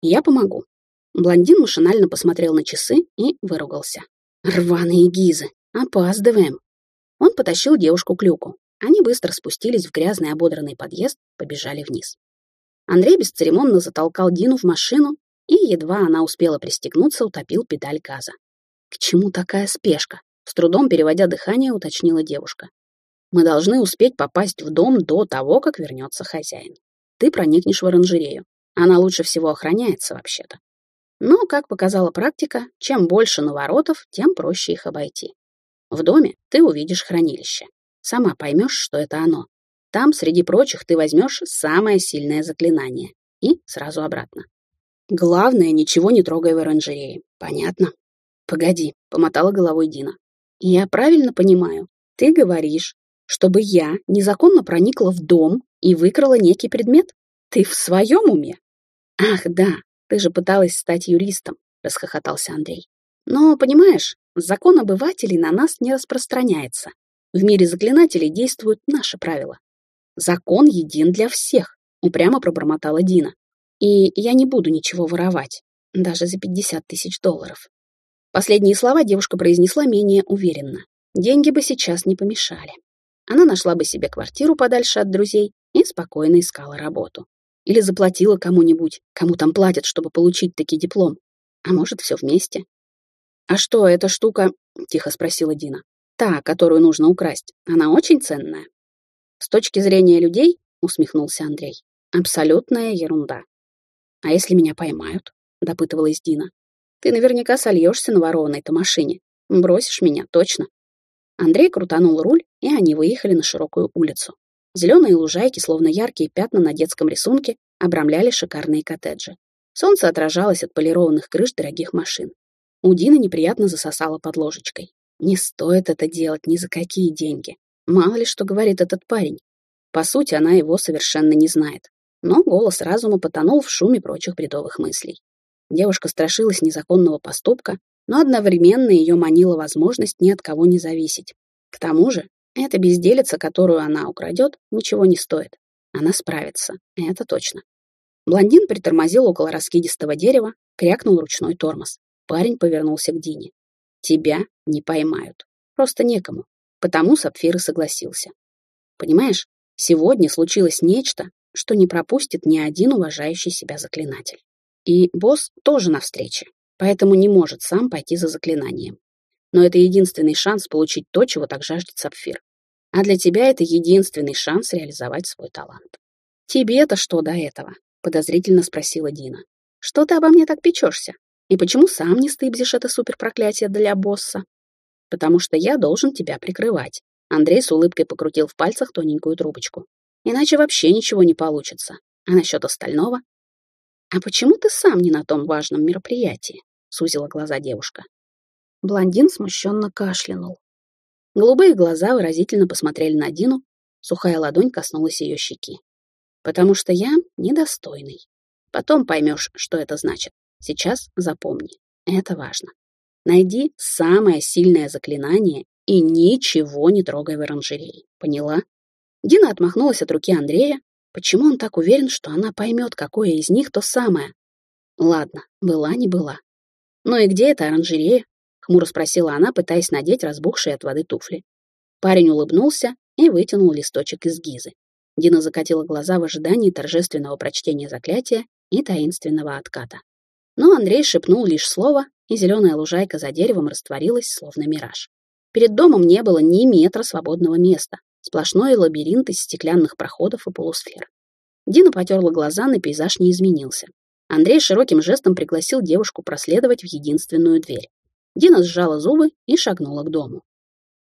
Я помогу. Блондин машинально посмотрел на часы и выругался. Рваные гизы. Опаздываем. Он потащил девушку к люку. Они быстро спустились в грязный ободранный подъезд, побежали вниз. Андрей бесцеремонно затолкал Дину в машину, и едва она успела пристегнуться, утопил педаль газа. «К чему такая спешка?» С трудом переводя дыхание, уточнила девушка. «Мы должны успеть попасть в дом до того, как вернется хозяин. Ты проникнешь в оранжерею. Она лучше всего охраняется вообще-то. Но, как показала практика, чем больше наворотов, тем проще их обойти. В доме ты увидишь хранилище. Сама поймешь, что это оно. Там, среди прочих, ты возьмешь самое сильное заклинание. И сразу обратно. Главное, ничего не трогай в оранжерее. Понятно? Погоди, помотала головой Дина. Я правильно понимаю? Ты говоришь, чтобы я незаконно проникла в дом и выкрала некий предмет? Ты в своем уме? Ах, да, ты же пыталась стать юристом, расхохотался Андрей. Но, понимаешь, закон обывателей на нас не распространяется. В мире заклинателей действуют наши правила. Закон един для всех, упрямо пробормотала Дина. И я не буду ничего воровать, даже за 50 тысяч долларов. Последние слова девушка произнесла менее уверенно. Деньги бы сейчас не помешали. Она нашла бы себе квартиру подальше от друзей и спокойно искала работу. Или заплатила кому-нибудь, кому там платят, чтобы получить таки диплом. А может, все вместе. «А что, эта штука?» — тихо спросила Дина. «Та, которую нужно украсть, она очень ценная». «С точки зрения людей», — усмехнулся Андрей, — «абсолютная ерунда». «А если меня поймают?» — допытывалась Дина. «Ты наверняка сольешься на ворованной-то машине. Бросишь меня, точно». Андрей крутанул руль, и они выехали на широкую улицу. Зеленые лужайки, словно яркие пятна на детском рисунке, обрамляли шикарные коттеджи. Солнце отражалось от полированных крыш дорогих машин. У Дины неприятно засосала под ложечкой. Не стоит это делать ни за какие деньги. Мало ли что говорит этот парень. По сути, она его совершенно не знает. Но голос разума потонул в шуме прочих бредовых мыслей. Девушка страшилась незаконного поступка, но одновременно ее манила возможность ни от кого не зависеть. К тому же, эта безделица, которую она украдет, ничего не стоит. Она справится, это точно. Блондин притормозил около раскидистого дерева, крякнул ручной тормоз. Парень повернулся к Дине. «Тебя не поймают. Просто некому. Потому Сапфир и согласился. Понимаешь, сегодня случилось нечто, что не пропустит ни один уважающий себя заклинатель. И босс тоже на встрече, поэтому не может сам пойти за заклинанием. Но это единственный шанс получить то, чего так жаждет Сапфир. А для тебя это единственный шанс реализовать свой талант. «Тебе-то что до этого?» — подозрительно спросила Дина. «Что ты обо мне так печешься? И почему сам не стыбзишь это суперпроклятие для босса?» «Потому что я должен тебя прикрывать». Андрей с улыбкой покрутил в пальцах тоненькую трубочку. Иначе вообще ничего не получится. А насчет остального? А почему ты сам не на том важном мероприятии? Сузила глаза девушка. Блондин смущенно кашлянул. Голубые глаза выразительно посмотрели на Дину, сухая ладонь коснулась ее щеки. «Потому что я недостойный. Потом поймешь, что это значит. Сейчас запомни. Это важно. Найди самое сильное заклинание и ничего не трогай в оранжерее. Поняла?» Дина отмахнулась от руки Андрея. Почему он так уверен, что она поймет, какое из них то самое? Ладно, была не была. «Ну и где эта оранжерея?» — хмуро спросила она, пытаясь надеть разбухшие от воды туфли. Парень улыбнулся и вытянул листочек из гизы. Дина закатила глаза в ожидании торжественного прочтения заклятия и таинственного отката. Но Андрей шепнул лишь слово, и зеленая лужайка за деревом растворилась, словно мираж. Перед домом не было ни метра свободного места, Сплошной лабиринт из стеклянных проходов и полусфер. Дина потерла глаза, на пейзаж не изменился. Андрей широким жестом пригласил девушку проследовать в единственную дверь. Дина сжала зубы и шагнула к дому.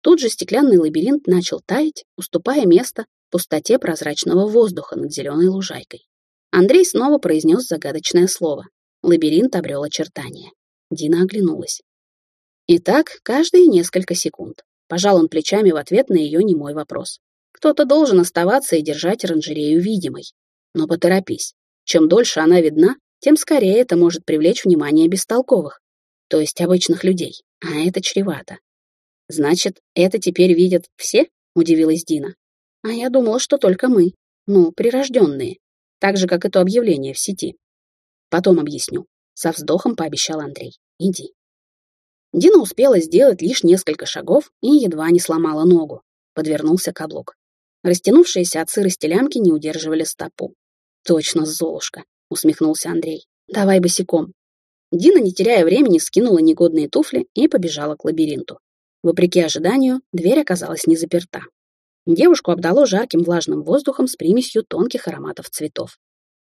Тут же стеклянный лабиринт начал таять, уступая место пустоте прозрачного воздуха над зеленой лужайкой. Андрей снова произнес загадочное слово. Лабиринт обрел очертания. Дина оглянулась. Итак, каждые несколько секунд. Пожал он плечами в ответ на ее немой вопрос. Кто-то должен оставаться и держать оранжерею видимой. Но поторопись. Чем дольше она видна, тем скорее это может привлечь внимание бестолковых, то есть обычных людей, а это чревато. Значит, это теперь видят все? Удивилась Дина. А я думала, что только мы. Ну, прирожденные. Так же, как это объявление в сети. Потом объясню. Со вздохом пообещал Андрей. Иди. Дина успела сделать лишь несколько шагов и едва не сломала ногу. Подвернулся каблук. Растянувшиеся от сырости лямки не удерживали стопу. «Точно, Золушка!» — усмехнулся Андрей. «Давай босиком». Дина, не теряя времени, скинула негодные туфли и побежала к лабиринту. Вопреки ожиданию, дверь оказалась не заперта. Девушку обдало жарким влажным воздухом с примесью тонких ароматов цветов.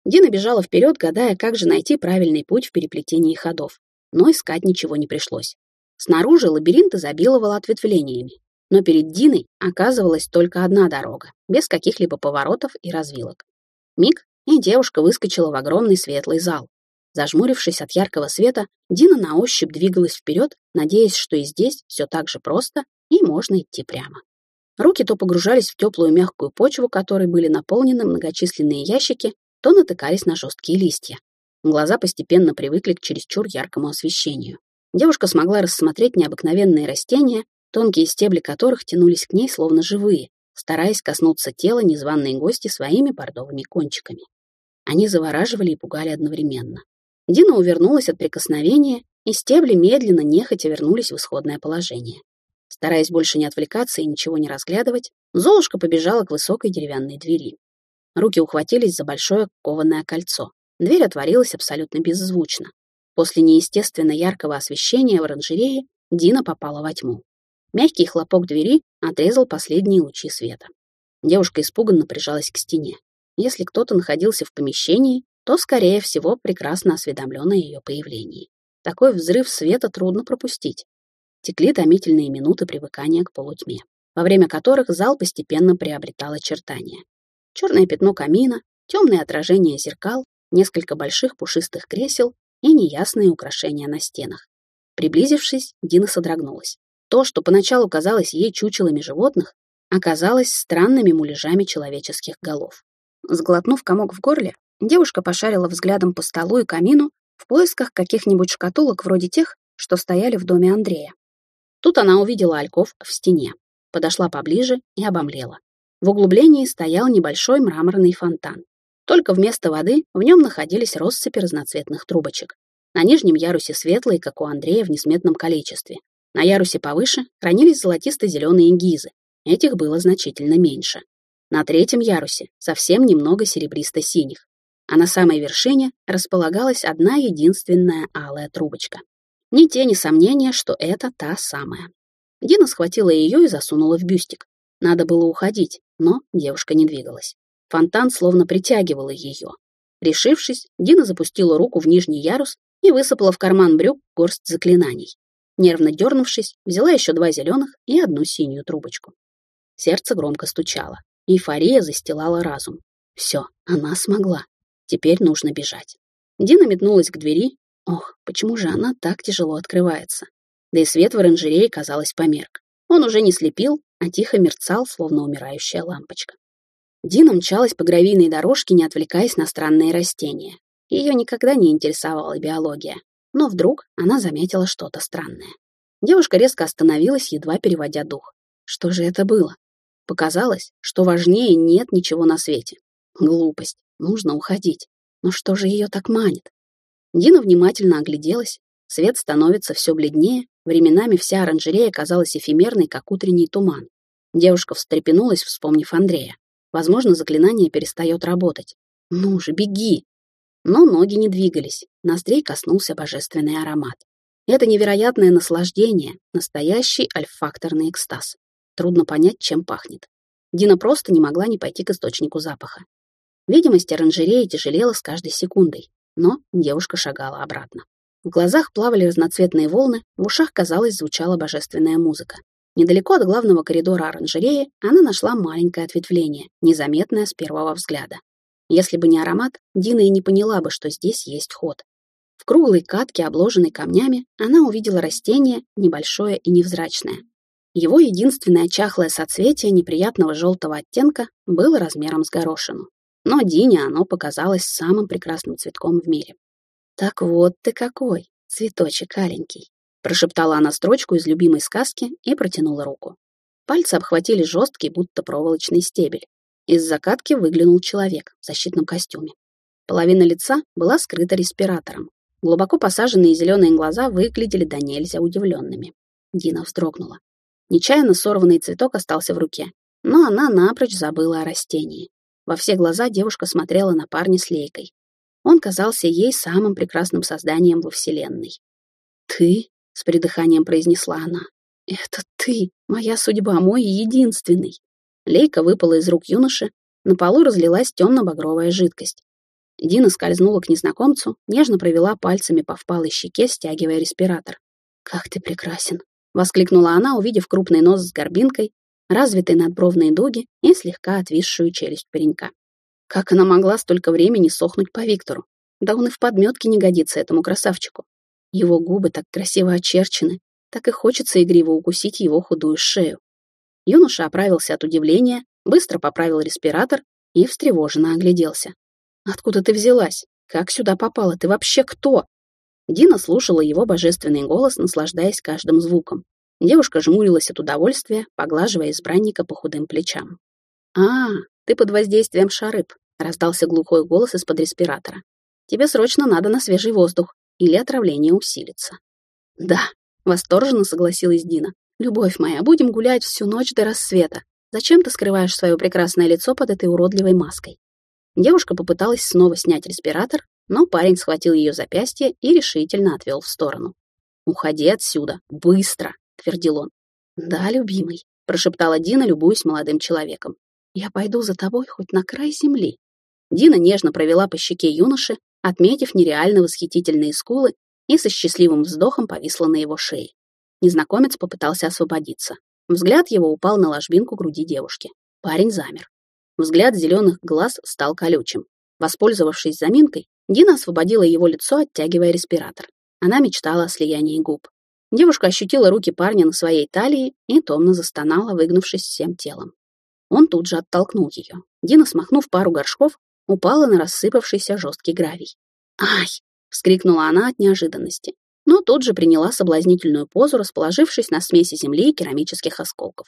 Дина бежала вперед, гадая, как же найти правильный путь в переплетении ходов. Но искать ничего не пришлось. Снаружи лабиринт изобиловал ответвлениями. Но перед Диной оказывалась только одна дорога, без каких-либо поворотов и развилок. Миг, и девушка выскочила в огромный светлый зал. Зажмурившись от яркого света, Дина на ощупь двигалась вперед, надеясь, что и здесь все так же просто и можно идти прямо. Руки то погружались в теплую мягкую почву, которой были наполнены многочисленные ящики, то натыкались на жесткие листья. Глаза постепенно привыкли к чересчур яркому освещению. Девушка смогла рассмотреть необыкновенные растения, тонкие стебли которых тянулись к ней словно живые, стараясь коснуться тела незваной гости своими бордовыми кончиками. Они завораживали и пугали одновременно. Дина увернулась от прикосновения, и стебли медленно, нехотя вернулись в исходное положение. Стараясь больше не отвлекаться и ничего не разглядывать, Золушка побежала к высокой деревянной двери. Руки ухватились за большое кованое кольцо. Дверь отворилась абсолютно беззвучно. После неестественно яркого освещения в оранжерее Дина попала во тьму. Мягкий хлопок двери отрезал последние лучи света. Девушка испуганно прижалась к стене. Если кто-то находился в помещении, то, скорее всего, прекрасно осведомлен о ее появлении. Такой взрыв света трудно пропустить. Текли томительные минуты привыкания к полутьме, во время которых зал постепенно приобретал очертания. Черное пятно камина, темное отражение зеркал, несколько больших пушистых кресел и неясные украшения на стенах. Приблизившись, Дина содрогнулась. То, что поначалу казалось ей чучелами животных, оказалось странными муляжами человеческих голов. Сглотнув комок в горле, девушка пошарила взглядом по столу и камину в поисках каких-нибудь шкатулок вроде тех, что стояли в доме Андрея. Тут она увидела ольков в стене, подошла поближе и обомлела. В углублении стоял небольшой мраморный фонтан. Только вместо воды в нем находились россыпи разноцветных трубочек. На нижнем ярусе светлые, как у Андрея, в несметном количестве. На ярусе повыше хранились золотисто-зеленые гизы. Этих было значительно меньше. На третьем ярусе совсем немного серебристо-синих, а на самой вершине располагалась одна единственная алая трубочка. Ни тени сомнения, что это та самая. Дина схватила ее и засунула в бюстик. Надо было уходить, но девушка не двигалась. Фонтан словно притягивал ее. Решившись, Дина запустила руку в нижний ярус и высыпала в карман брюк горсть заклинаний. Нервно дернувшись, взяла еще два зеленых и одну синюю трубочку. Сердце громко стучало. Эйфория застилала разум. Все, она смогла. Теперь нужно бежать. Дина метнулась к двери. Ох, почему же она так тяжело открывается? Да и свет в оранжерее, казалось, померк. Он уже не слепил, а тихо мерцал, словно умирающая лампочка. Дина мчалась по гравийной дорожке, не отвлекаясь на странные растения. Ее никогда не интересовала биология. Но вдруг она заметила что-то странное. Девушка резко остановилась, едва переводя дух. Что же это было? Показалось, что важнее нет ничего на свете. Глупость. Нужно уходить. Но что же ее так манит? Дина внимательно огляделась. Свет становится все бледнее. Временами вся оранжерея казалась эфемерной, как утренний туман. Девушка встрепенулась, вспомнив Андрея. Возможно, заклинание перестает работать. «Ну же, беги!» Но ноги не двигались. Ноздрей коснулся божественный аромат. Это невероятное наслаждение, настоящий альфакторный экстаз. Трудно понять, чем пахнет. Дина просто не могла не пойти к источнику запаха. Видимость оранжереи тяжелела с каждой секундой, но девушка шагала обратно. В глазах плавали разноцветные волны, в ушах, казалось, звучала божественная музыка. Недалеко от главного коридора оранжереи она нашла маленькое ответвление, незаметное с первого взгляда. Если бы не аромат, Дина и не поняла бы, что здесь есть ход. В круглой катке, обложенной камнями, она увидела растение, небольшое и невзрачное, его единственное чахлое соцветие неприятного желтого оттенка было размером с горошину. Но Дине оно показалось самым прекрасным цветком в мире. «Так вот ты какой, цветочек аленький!» прошептала она строчку из любимой сказки и протянула руку. Пальцы обхватили жесткий, будто проволочный стебель. Из закатки выглянул человек в защитном костюме. Половина лица была скрыта респиратором. Глубоко посаженные зеленые глаза выглядели до нельзя удивленными. Дина вздрогнула. Нечаянно сорванный цветок остался в руке, но она напрочь забыла о растении. Во все глаза девушка смотрела на парня с лейкой. Он казался ей самым прекрасным созданием во Вселенной. «Ты?» — с придыханием произнесла она. «Это ты, моя судьба, мой единственный». Лейка выпала из рук юноши, на полу разлилась темно-багровая жидкость. Дина скользнула к незнакомцу, нежно провела пальцами по впалой щеке, стягивая респиратор. «Как ты прекрасен!» — воскликнула она, увидев крупный нос с горбинкой, развитые надбровные дуги и слегка отвисшую челюсть паренька. Как она могла столько времени сохнуть по Виктору? Да он и в подметке не годится этому красавчику. Его губы так красиво очерчены, так и хочется игриво укусить его худую шею. Юноша оправился от удивления, быстро поправил респиратор и встревоженно огляделся. «Откуда ты взялась? Как сюда попала? Ты вообще кто?» Дина слушала его божественный голос, наслаждаясь каждым звуком. Девушка жмурилась от удовольствия, поглаживая избранника по худым плечам. «А, ты под воздействием шарыб», — раздался глухой голос из-под респиратора. «Тебе срочно надо на свежий воздух, или отравление усилится». «Да», — восторженно согласилась Дина. «Любовь моя, будем гулять всю ночь до рассвета. Зачем ты скрываешь свое прекрасное лицо под этой уродливой маской?» Девушка попыталась снова снять респиратор, но парень схватил ее запястье и решительно отвел в сторону. «Уходи отсюда, быстро!» — твердил он. «Да, любимый», — прошептала Дина, любуясь молодым человеком. «Я пойду за тобой хоть на край земли». Дина нежно провела по щеке юноши, отметив нереально восхитительные скулы, и со счастливым вздохом повисла на его шее. Незнакомец попытался освободиться. Взгляд его упал на ложбинку груди девушки. Парень замер. Взгляд зеленых глаз стал колючим. Воспользовавшись заминкой, Дина освободила его лицо, оттягивая респиратор. Она мечтала о слиянии губ. Девушка ощутила руки парня на своей талии и томно застонала, выгнувшись всем телом. Он тут же оттолкнул ее. Дина, смахнув пару горшков, упала на рассыпавшийся жесткий гравий. «Ай!» — вскрикнула она от неожиданности, но тут же приняла соблазнительную позу, расположившись на смеси земли и керамических осколков.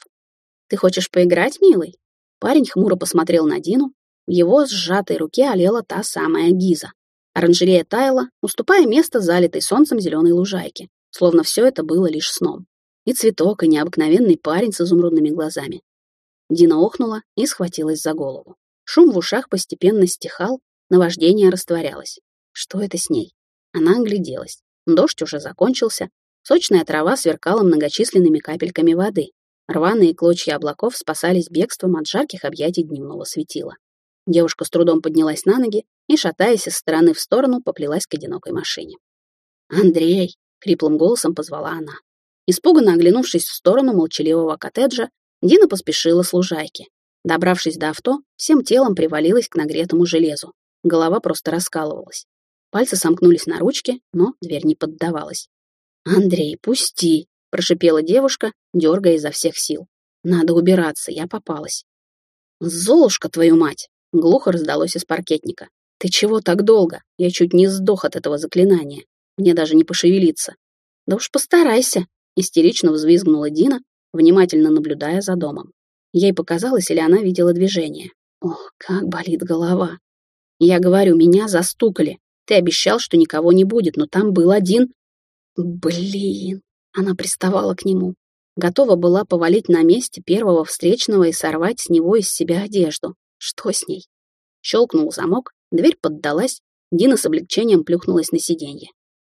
«Ты хочешь поиграть, милый?» Парень хмуро посмотрел на Дину. В его сжатой руке олела та самая гиза. Оранжерея таяла, уступая место залитой солнцем зеленой лужайке словно все это было лишь сном. И цветок, и необыкновенный парень с изумрудными глазами. Дина охнула и схватилась за голову. Шум в ушах постепенно стихал, наваждение растворялось. Что это с ней? Она огляделась. Дождь уже закончился, сочная трава сверкала многочисленными капельками воды. Рваные клочья облаков спасались бегством от жарких объятий дневного светила. Девушка с трудом поднялась на ноги и, шатаясь из стороны в сторону, поплелась к одинокой машине. «Андрей!» — хриплым голосом позвала она. Испуганно оглянувшись в сторону молчаливого коттеджа, Дина поспешила с лужайки. Добравшись до авто, всем телом привалилась к нагретому железу. Голова просто раскалывалась. Пальцы сомкнулись на ручке, но дверь не поддавалась. «Андрей, пусти!» — прошипела девушка, дергая изо всех сил. «Надо убираться, я попалась». «Золушка, твою мать!» — глухо раздалось из паркетника. «Ты чего так долго? Я чуть не сдох от этого заклинания». Мне даже не пошевелиться. Да уж постарайся, истерично взвизгнула Дина, внимательно наблюдая за домом. Ей показалось, или она видела движение. Ох, как болит голова. Я говорю, меня застукали. Ты обещал, что никого не будет, но там был один... Блин. Она приставала к нему. Готова была повалить на месте первого встречного и сорвать с него из себя одежду. Что с ней? Щелкнул замок, дверь поддалась, Дина с облегчением плюхнулась на сиденье.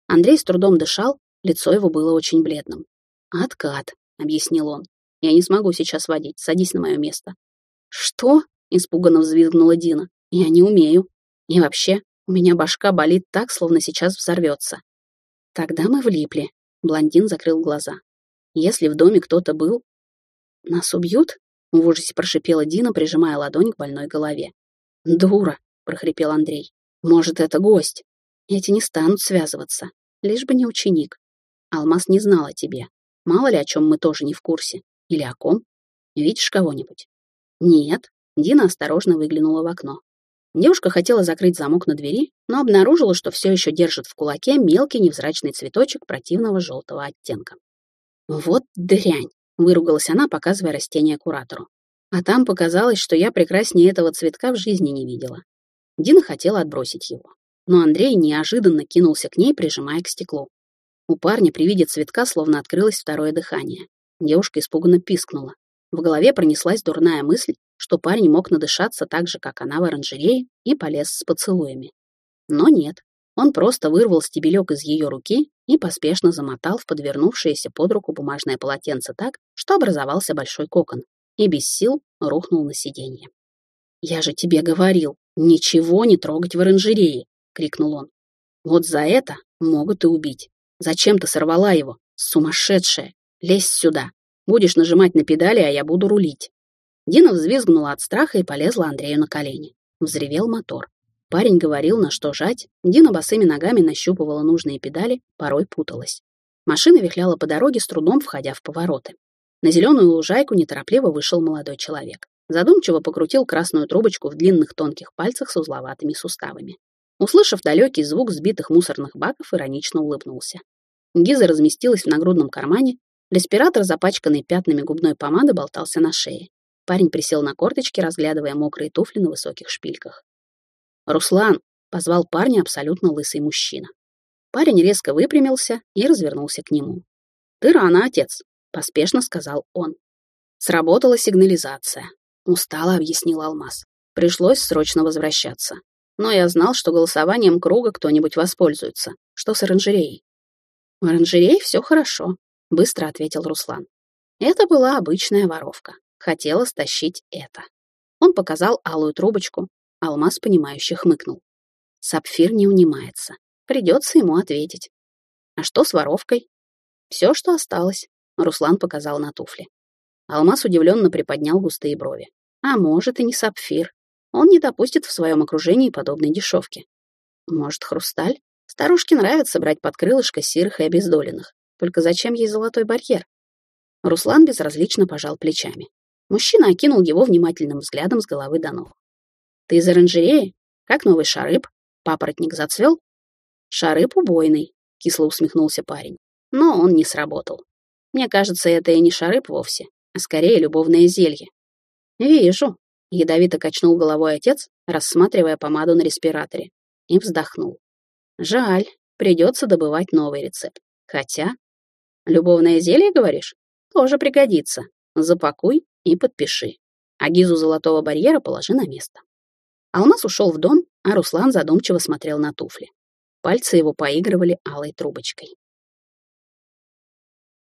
Андрей с трудом дышал, лицо его было очень бледным. «Откат», — объяснил он. «Я не смогу сейчас водить, садись на мое место». «Что?» — испуганно взвизгнула Дина. «Я не умею. И вообще, у меня башка болит так, словно сейчас взорвется». «Тогда мы влипли», — блондин закрыл глаза. «Если в доме кто-то был...» «Нас убьют?» — в ужасе прошипела Дина, прижимая ладонь к больной голове. «Дура!» — прохрипел Андрей. «Может, это гость?» Эти не станут связываться, лишь бы не ученик. Алмаз не знал о тебе. Мало ли, о чем мы тоже не в курсе. Или о ком? Видишь кого-нибудь? Нет. Дина осторожно выглянула в окно. Девушка хотела закрыть замок на двери, но обнаружила, что все еще держит в кулаке мелкий невзрачный цветочек противного желтого оттенка. «Вот дрянь!» — выругалась она, показывая растение куратору. А там показалось, что я прекраснее этого цветка в жизни не видела. Дина хотела отбросить его. Но Андрей неожиданно кинулся к ней, прижимая к стеклу. У парня при виде цветка словно открылось второе дыхание. Девушка испуганно пискнула. В голове пронеслась дурная мысль, что парень мог надышаться так же, как она в оранжерее, и полез с поцелуями. Но нет. Он просто вырвал стебелек из ее руки и поспешно замотал в подвернувшееся под руку бумажное полотенце так, что образовался большой кокон, и без сил рухнул на сиденье. «Я же тебе говорил, ничего не трогать в оранжерее!» — крикнул он. «Вот за это могут и убить. Зачем ты сорвала его? Сумасшедшая! Лезь сюда! Будешь нажимать на педали, а я буду рулить!» Дина взвизгнула от страха и полезла Андрею на колени. Взревел мотор. Парень говорил, на что жать. Дина босыми ногами нащупывала нужные педали, порой путалась. Машина вихляла по дороге, с трудом входя в повороты. На зеленую лужайку неторопливо вышел молодой человек. Задумчиво покрутил красную трубочку в длинных тонких пальцах с узловатыми суставами. Услышав далекий звук сбитых мусорных баков, иронично улыбнулся. Гиза разместилась в нагрудном кармане, респиратор, запачканный пятнами губной помады, болтался на шее. Парень присел на корточки, разглядывая мокрые туфли на высоких шпильках. «Руслан!» — позвал парня абсолютно лысый мужчина. Парень резко выпрямился и развернулся к нему. «Ты рано, отец», — поспешно сказал он. Сработала сигнализация. Устало объяснил Алмаз. Пришлось срочно возвращаться. Но я знал, что голосованием круга кто-нибудь воспользуется. Что с оранжереей? В оранжерее все хорошо, быстро ответил Руслан. Это была обычная воровка. Хотела стащить это. Он показал алую трубочку. Алмаз, понимающе хмыкнул. Сапфир не унимается. Придется ему ответить. А что с воровкой? Все, что осталось. Руслан показал на туфли. Алмаз удивленно приподнял густые брови. А может, и не сапфир. Он не допустит в своем окружении подобной дешевки. Может, хрусталь? Старушке нравится брать под крылышко сирых и обездоленных. Только зачем ей золотой барьер? Руслан безразлично пожал плечами. Мужчина окинул его внимательным взглядом с головы до ног. «Ты из оранжереи? Как новый шарып? Папоротник зацвел?» «Шарып убойный», — кисло усмехнулся парень. Но он не сработал. Мне кажется, это и не шарып вовсе, а скорее любовное зелье. «Вижу», — ядовито качнул головой отец, рассматривая помаду на респираторе, и вздохнул. «Жаль, придется добывать новый рецепт. Хотя...» «Любовное зелье, говоришь? Тоже пригодится. Запакуй и подпиши. А гизу золотого барьера положи на место. Алмаз ушел в дом, а Руслан задумчиво смотрел на туфли. Пальцы его поигрывали алой трубочкой.